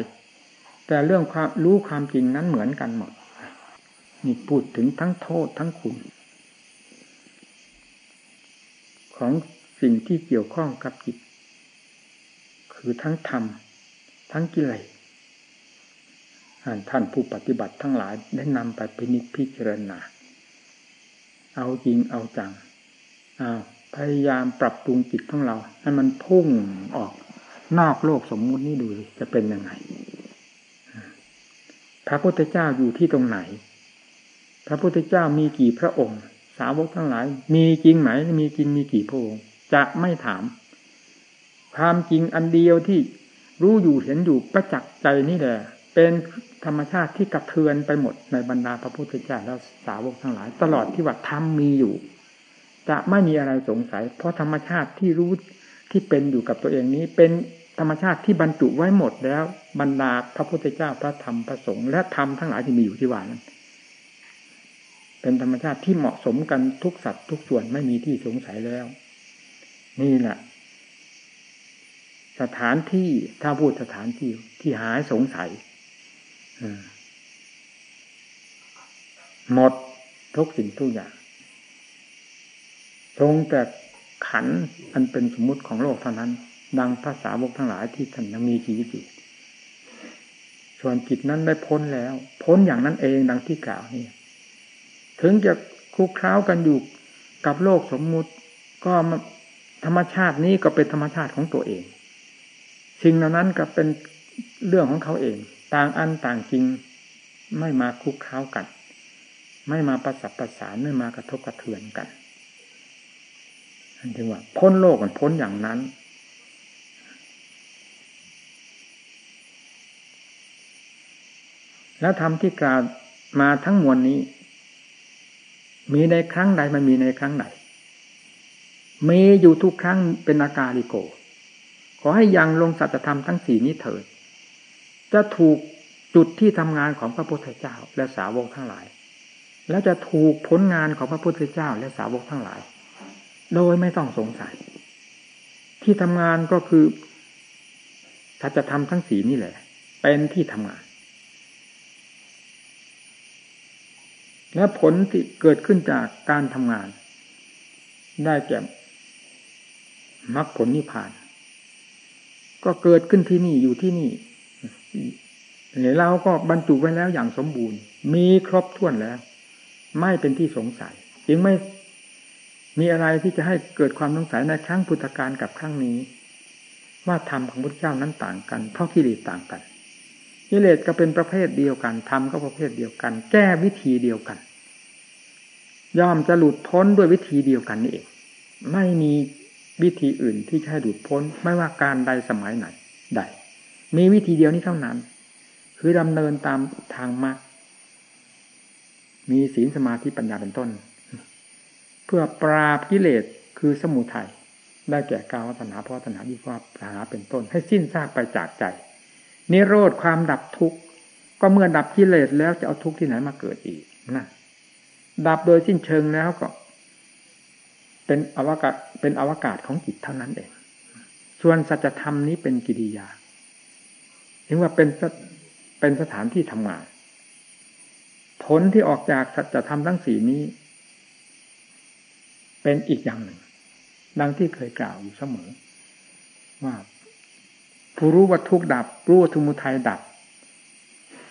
แต่เรื่องความรู้ความจริงนั้นเหมือนกันหมดนี่พูดถึงทั้งโทษทั้งคุณ ของสิ่งที่เกี่ยวข้องกับจิต คือทั้งธรรม ทั้งกิเลส ท่านผู้ปฏิบัติทั้งหลายได้นำไปพินิจพิจารณา เอาจริงเอาจังอาพยายามปรับปรุงจิตของเรา ให้มันพุ่งออกนอกโลกสมมุตินี้ดูจะเป็นยังไง พระพุทธเจ้าอยู่ที่ตรงไหน พระพุทธเจ้ามีกี่พระองค์ สาวกทั้งหลาย มีจริงไหมมีจริงมีกี่พระองค์ จะไม่ถาม ความจริงอันเดียวที่รู้อยู่เห็นอยู่ประจักษ์ใจนี่แหละ เป็นธรรมชาติที่กระเทือนไปหมดในบรรดาพระพุทธเจ้าและสาวกทั้งหลาย ตลอดที่ว่าธรรมมีอยู่ จะไม่มีอะไรสงสัย เพราะธรรมชาติที่รู้ที่เป็นอยู่กับตัวเองนี้ เป็นธรรมชาติที่บรรจุไว้หมดแล้วบรรดาพระพุทธเจ้าพระธรรมพระสงฆ์และธรรมทั้งหลายที่มีอยู่ที่ว่านั้นเป็นธรรมชาติที่เหมาะสมกันทุกสัตว์ทุกส่วนไม่มีที่สงสัยแล้ว นี่แหละสถานที่ถ้าพูดสถานที่ที่หายสงสัย หมดทุกสิ่งทุกอย่างตรงแต่ขันอันเป็นสมมุติของโลกเท่านั้น ดังภาษาวกทั้งหลายที่ท่านยังมีชีวิตอยู่ส่วนจิตนั้นได้พ้นแล้ว พ้นอย่างนั้นเองดังที่กล่าวนี่ถึงจะคุกคล้ากันอยู่กับโลกสมมุติ ก็ธรรมชาตินี้ก็เป็นธรรมชาติของตัวเอง สิ่งเหล่านั้นก็เป็นเรื่องของเขาเอง ต่างอันต่างจริง ไม่มาคุกค้ากัน ไม่มาประสับประสานไม่มากระทบกระเทือนกันนั่นจึงว่าพ้นโลกมันพ้นอย่างนั้น แล้วทำที่กล่าวมาทั้งมวลนี้ มีในครั้งใดมันมีในครั้งไหนมีอยู่ทุกครั้งเป็นอากาลิโก ขอให้ยังลงสัจธรรมทั้งสี่นี้เถิด จะถูกจุดที่ทำงานของพระพุทธเจ้า และสาวกทั้งหลาย และจะถูกผลงานของพระพุทธเจ้าและสาวกทั้งหลาย โดยไม่ต้องสงสัย ที่ทำงานก็คือสัจธรรมทั้งสี่นี่แหละ เป็นที่ทำงาน และผลที่เกิดขึ้นจากการทำงาน ได้แก่มรรคผลนิพพาน ก็เกิดขึ้นที่นี่อยู่ที่นี่ เราก็บรรจุไว้แล้วอย่างสมบูรณ์ มีครบถ้วนแล้ว ไม่เป็นที่สงสัย จึงไม่มีอะไรที่จะให้เกิดความสงสัยในครั้งพุทธกาลกับครั้งนี้ ว่าธรรมของพระเจ้านั้นต่างกัน เพราะกิเลสต่างกันกิเลสก็เป็นประเภทเดียวกันธรรมก็ประเภทเดียวกัน แก้วิธีเดียวกัน ย่อมจะหลุดพ้นด้วยวิธีเดียวกันนี่เองไม่มีวิธีอื่นที่จะให้ดูดพ้น ไม่ว่าการใดสมัยไหนใด มีวิธีเดียวนี้เท่านั้น คือดำเนินตามทางมรรคมีศีลสมาธิปัญญาเป็นต้น เพื่อปราบกิเลสคือสมุทัยได้แก่กาวตัณหาเพราะตัณหาวิภาปัญหาเป็นต้น ให้สิ้นซากไปจากใจนิโรธความดับทุกข์ก็เมื่อดับกิเลสแล้วจะเอาทุกข์ที่ไหนมาเกิดอีกนะดับโดยสิ้นเชิงแล้วก็ เป็นอวกาศเป็นอวกาศของจิตเท่านั้นเอง ส่วนสัจธรรมนี้เป็นกิริยา ถึงว่าเป็นเป็นสถานที่ทำงาน ผลที่ออกจากสัจธรรมทั้งสี่นี้ เป็นอีกอย่างหนึ่ง ดังที่เคยกล่าวอยู่เสมอ ว่าผู้รู้ว่าทุกดับ รู้ว่าทุมุทัยดับ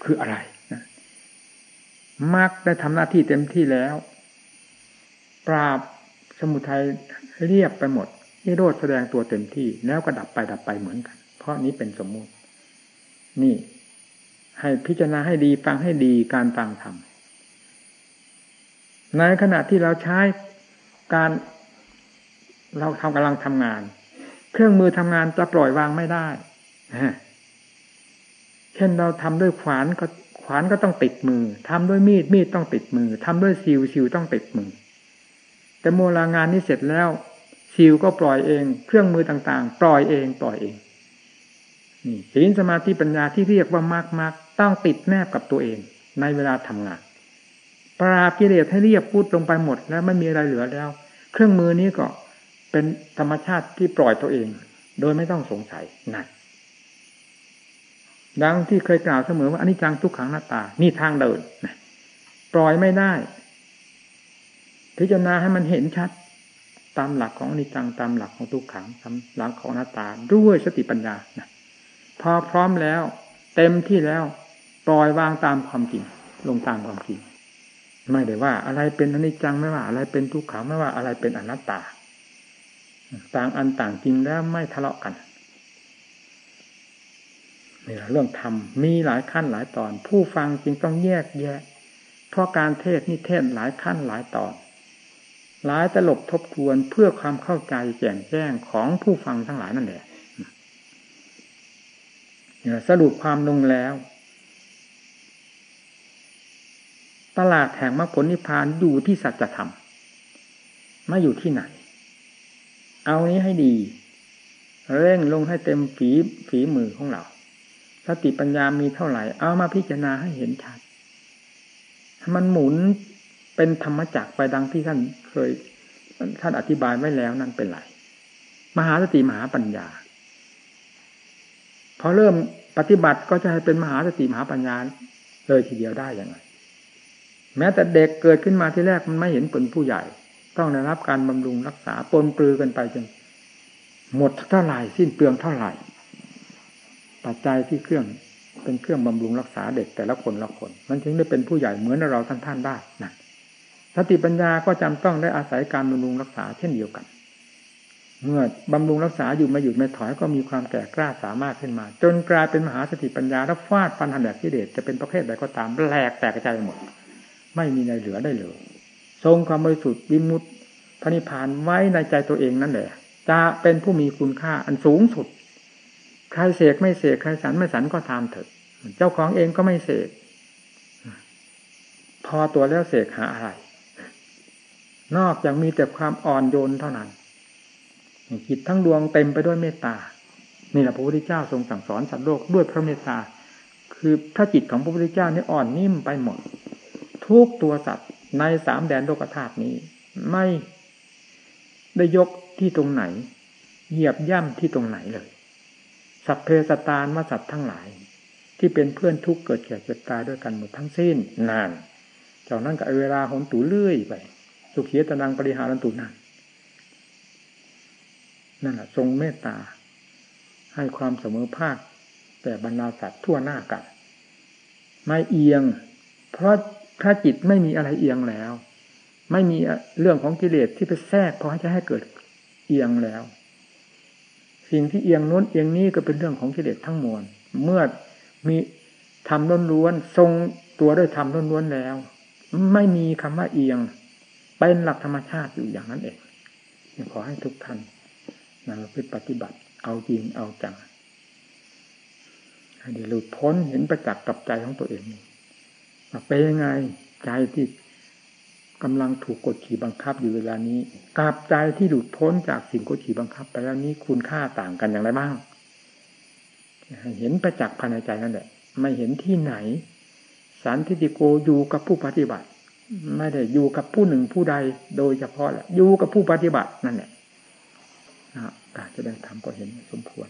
คืออะไรนะมรรคได้ทำหน้าที่เต็มที่แล้ว ปราบสมุทัยเรียบไปหมดนิโรธแสดงตัวเต็มที่แล้วก็ดับไปดับไปเหมือนกัน เพราะนี้เป็นสมมุติ นี่ ให้พิจารณาให้ดีฟังให้ดีการฟังธรรมในขณะที่เราใช้การเราทำกำลังทำงาน เครื่องมือทำงานจะปล่อยวางไม่ได้เช่นเราทำด้วยขวานก็ขวานก็ต้องติดมือทำด้วยมีดมีดต้องติดมือทำด้วยซิวซิวต้องติดมือ แต่โมลางานนี้เสร็จแล้วซิวก็ปล่อยเอง เครื่องมือต่างๆ ปล่อยเองปล่อยเอง นี่ศีลสมาธิปัญญาที่เรียกว่ามากมากต้องติดแนบกับตัวเอง ในเวลาทำงาน ปราบกิเลสให้เรียบพูดลงไปหมด แล้วไม่มีอะไรเหลือแล้ว เครื่องมือนี้ก็เป็นธรรมชาติที่ปล่อยตัวเอง โดยไม่ต้องสงสัยนั่นดังที่เคยกล่าวเสมอว่าอนิจจังทุกขังหน้าตา นี่ทางเดินปล่อยไม่ได้ พิจารณาให้มันเห็นชัด ตามหลักของอนิจจังตามหลักของทุกขังตามหลักของหน้าตาด้วยสติปัญญานะ พอพร้อมแล้ว เต็มที่แล้วปล่อยวางตามความจริง ลงตามความจริง ไม่ได้ว่า อะไรเป็นอนิจจังไม่ว่า อะไรเป็นทุกขังไม่ว่าอะไรเป็นอนัตตา ต่างอันต่างจริงแล้วไม่ทะเลาะกันนี่เรื่องธรรมมีหลายขั้นหลายตอน ผู้ฟังจึงต้องแยกแยะ เพราะการเทศนี่เทศหลายขั้นหลายตอน หลายตลบทบทวนเพื่อความเข้าใจแจ่มแจ้งของผู้ฟังทั้งหลายนั่นแหละ สรุปความลงแล้ว ตลาดแห่งมรรคผลนิพพานอยู่ที่สัจธรรมไม่อยู่ที่ไหน เอานี้ให้ดี เร่งลงให้เต็มฝีฝีมือของเราสติปัญญามีเท่าไหร่ เอามาพิจารณาให้เห็นชัดมันหมุนเป็นธรรมจักรไปดังที่ท่านเคย ท่านอธิบายไว้แล้วนั่นเป็นไร มหาสติมหาปัญญา พอเริ่มปฏิบัติก็จะให้เป็นมหาสติมหาปัญญาเลยทีเดียวได้อย่างไรแม้แต่เด็กเกิดขึ้นมาที่แรกมันไม่เห็นเป็นผู้ใหญ่ ต้องได้รับการบำรุงรักษาปนปลือกันไปจนหมดเท่าไหร่สิ้นเปลืองเท่าไหร่ปัจจัยที่เครื่องเป็นเครื่องบำรุงรักษาเด็กแต่ละคนละคน มันจึงได้เป็นผู้ใหญ่เหมือนเราท่านท่านได้นะสติปัญญาก็จำต้องได้อาศัยการบำรุงรักษาเช่นเดียวกัน เมื่อบำรุงรักษาอยู่มาหยุดไม่ถอยก็มีความแก่กล้าสามารถขึ้นมา จนกลายเป็นมหาสติปัญญาแล้วฟาดฟันหันแดกที่เดชจะเป็นประเภทใดก็ตามแหลกแตกกระจายหมด ไม่มีในเหลือได้เลยทรงความบริสุทธิ์วิมุตติพระนิพพานไว้ในใจตัวเองนั่นแหละ จะเป็นผู้มีคุณค่าอันสูงสุด ใครเสกไม่เสกใครสันไม่สันก็ตามเถอะเจ้าของเองก็ไม่เสกพอตัวแล้วเสกหาอะไร นอกจากมีแต่ความอ่อนโยนเท่านั้น จิตทั้งดวงเต็มไปด้วยเมตตา นี่แหละพระพุทธเจ้าทรงสั่งสอนสัตว์โลกด้วยพระเมตตา คือพระจิตของพระพุทธเจ้านี่อ่อนนิ่มไปหมด ทุกตัวสัตว์ในสามแดนโลกธาตุนี้ ไม่ได้ยกที่ตรงไหน เหยียบย่ำที่ตรงไหนเลย สัพเพสตานมาสัตว์ทั้งหลาย ที่เป็นเพื่อนทุกเกิดแก่เจ็บตายด้วยกันหมดทั้งสิ้นนานจากนั้นก็เวลาหนตูเลื่อยไป สุขีตนังปริหารันตุนั่น นั่นแหละทรงเมตตา ให้ความเสมอภาคแต่บรรดาสัตว์ทั่วหน้ากัน ไม่เอียง เพราะพระจิตไม่มีอะไรเอียงแล้ว ไม่มีเรื่องของกิเลสที่ไปแทรกพอจะให้เกิดเอียงแล้ว สิ่งที่เอียงโน้นเอียงนี้ก็เป็นเรื่องของกิเลสทั้งมวล เมื่อมีทำล้นล้วนทรงตัวด้วยทำล้นล้วนแล้ว ไม่มีคำว่าเอียงเป็นหลักธรรมชาติอยู่อย่างนั้นเองขอให้ทุกท่าน นำไปปฏิบัติ เอาจริงเอาจังให้ได้หลุดพ้นเห็นประจักษ์กับใจของตัวเองเป็นยังไงใจที่กำลังถูกกดขี่บังคับอยู่เวลานี้กับใจที่หลุดพ้นจากสิ่งกดขี่บังคับ ไปแล้วนี้คุณค่าต่างกันอย่างไรบ้าง เห็นประจักษ์ภายในใจนั่นแหละ ไม่เห็นที่ไหน สันทิติโกอยู่กับผู้ปฏิบัติ ไม่ได้อยู่กับผู้หนึ่งผู้ใดโดยเฉพาะแหละอยู่กับผู้ปฏิบัตินั่นแหละ การจะได้ทำก็เห็นสมควร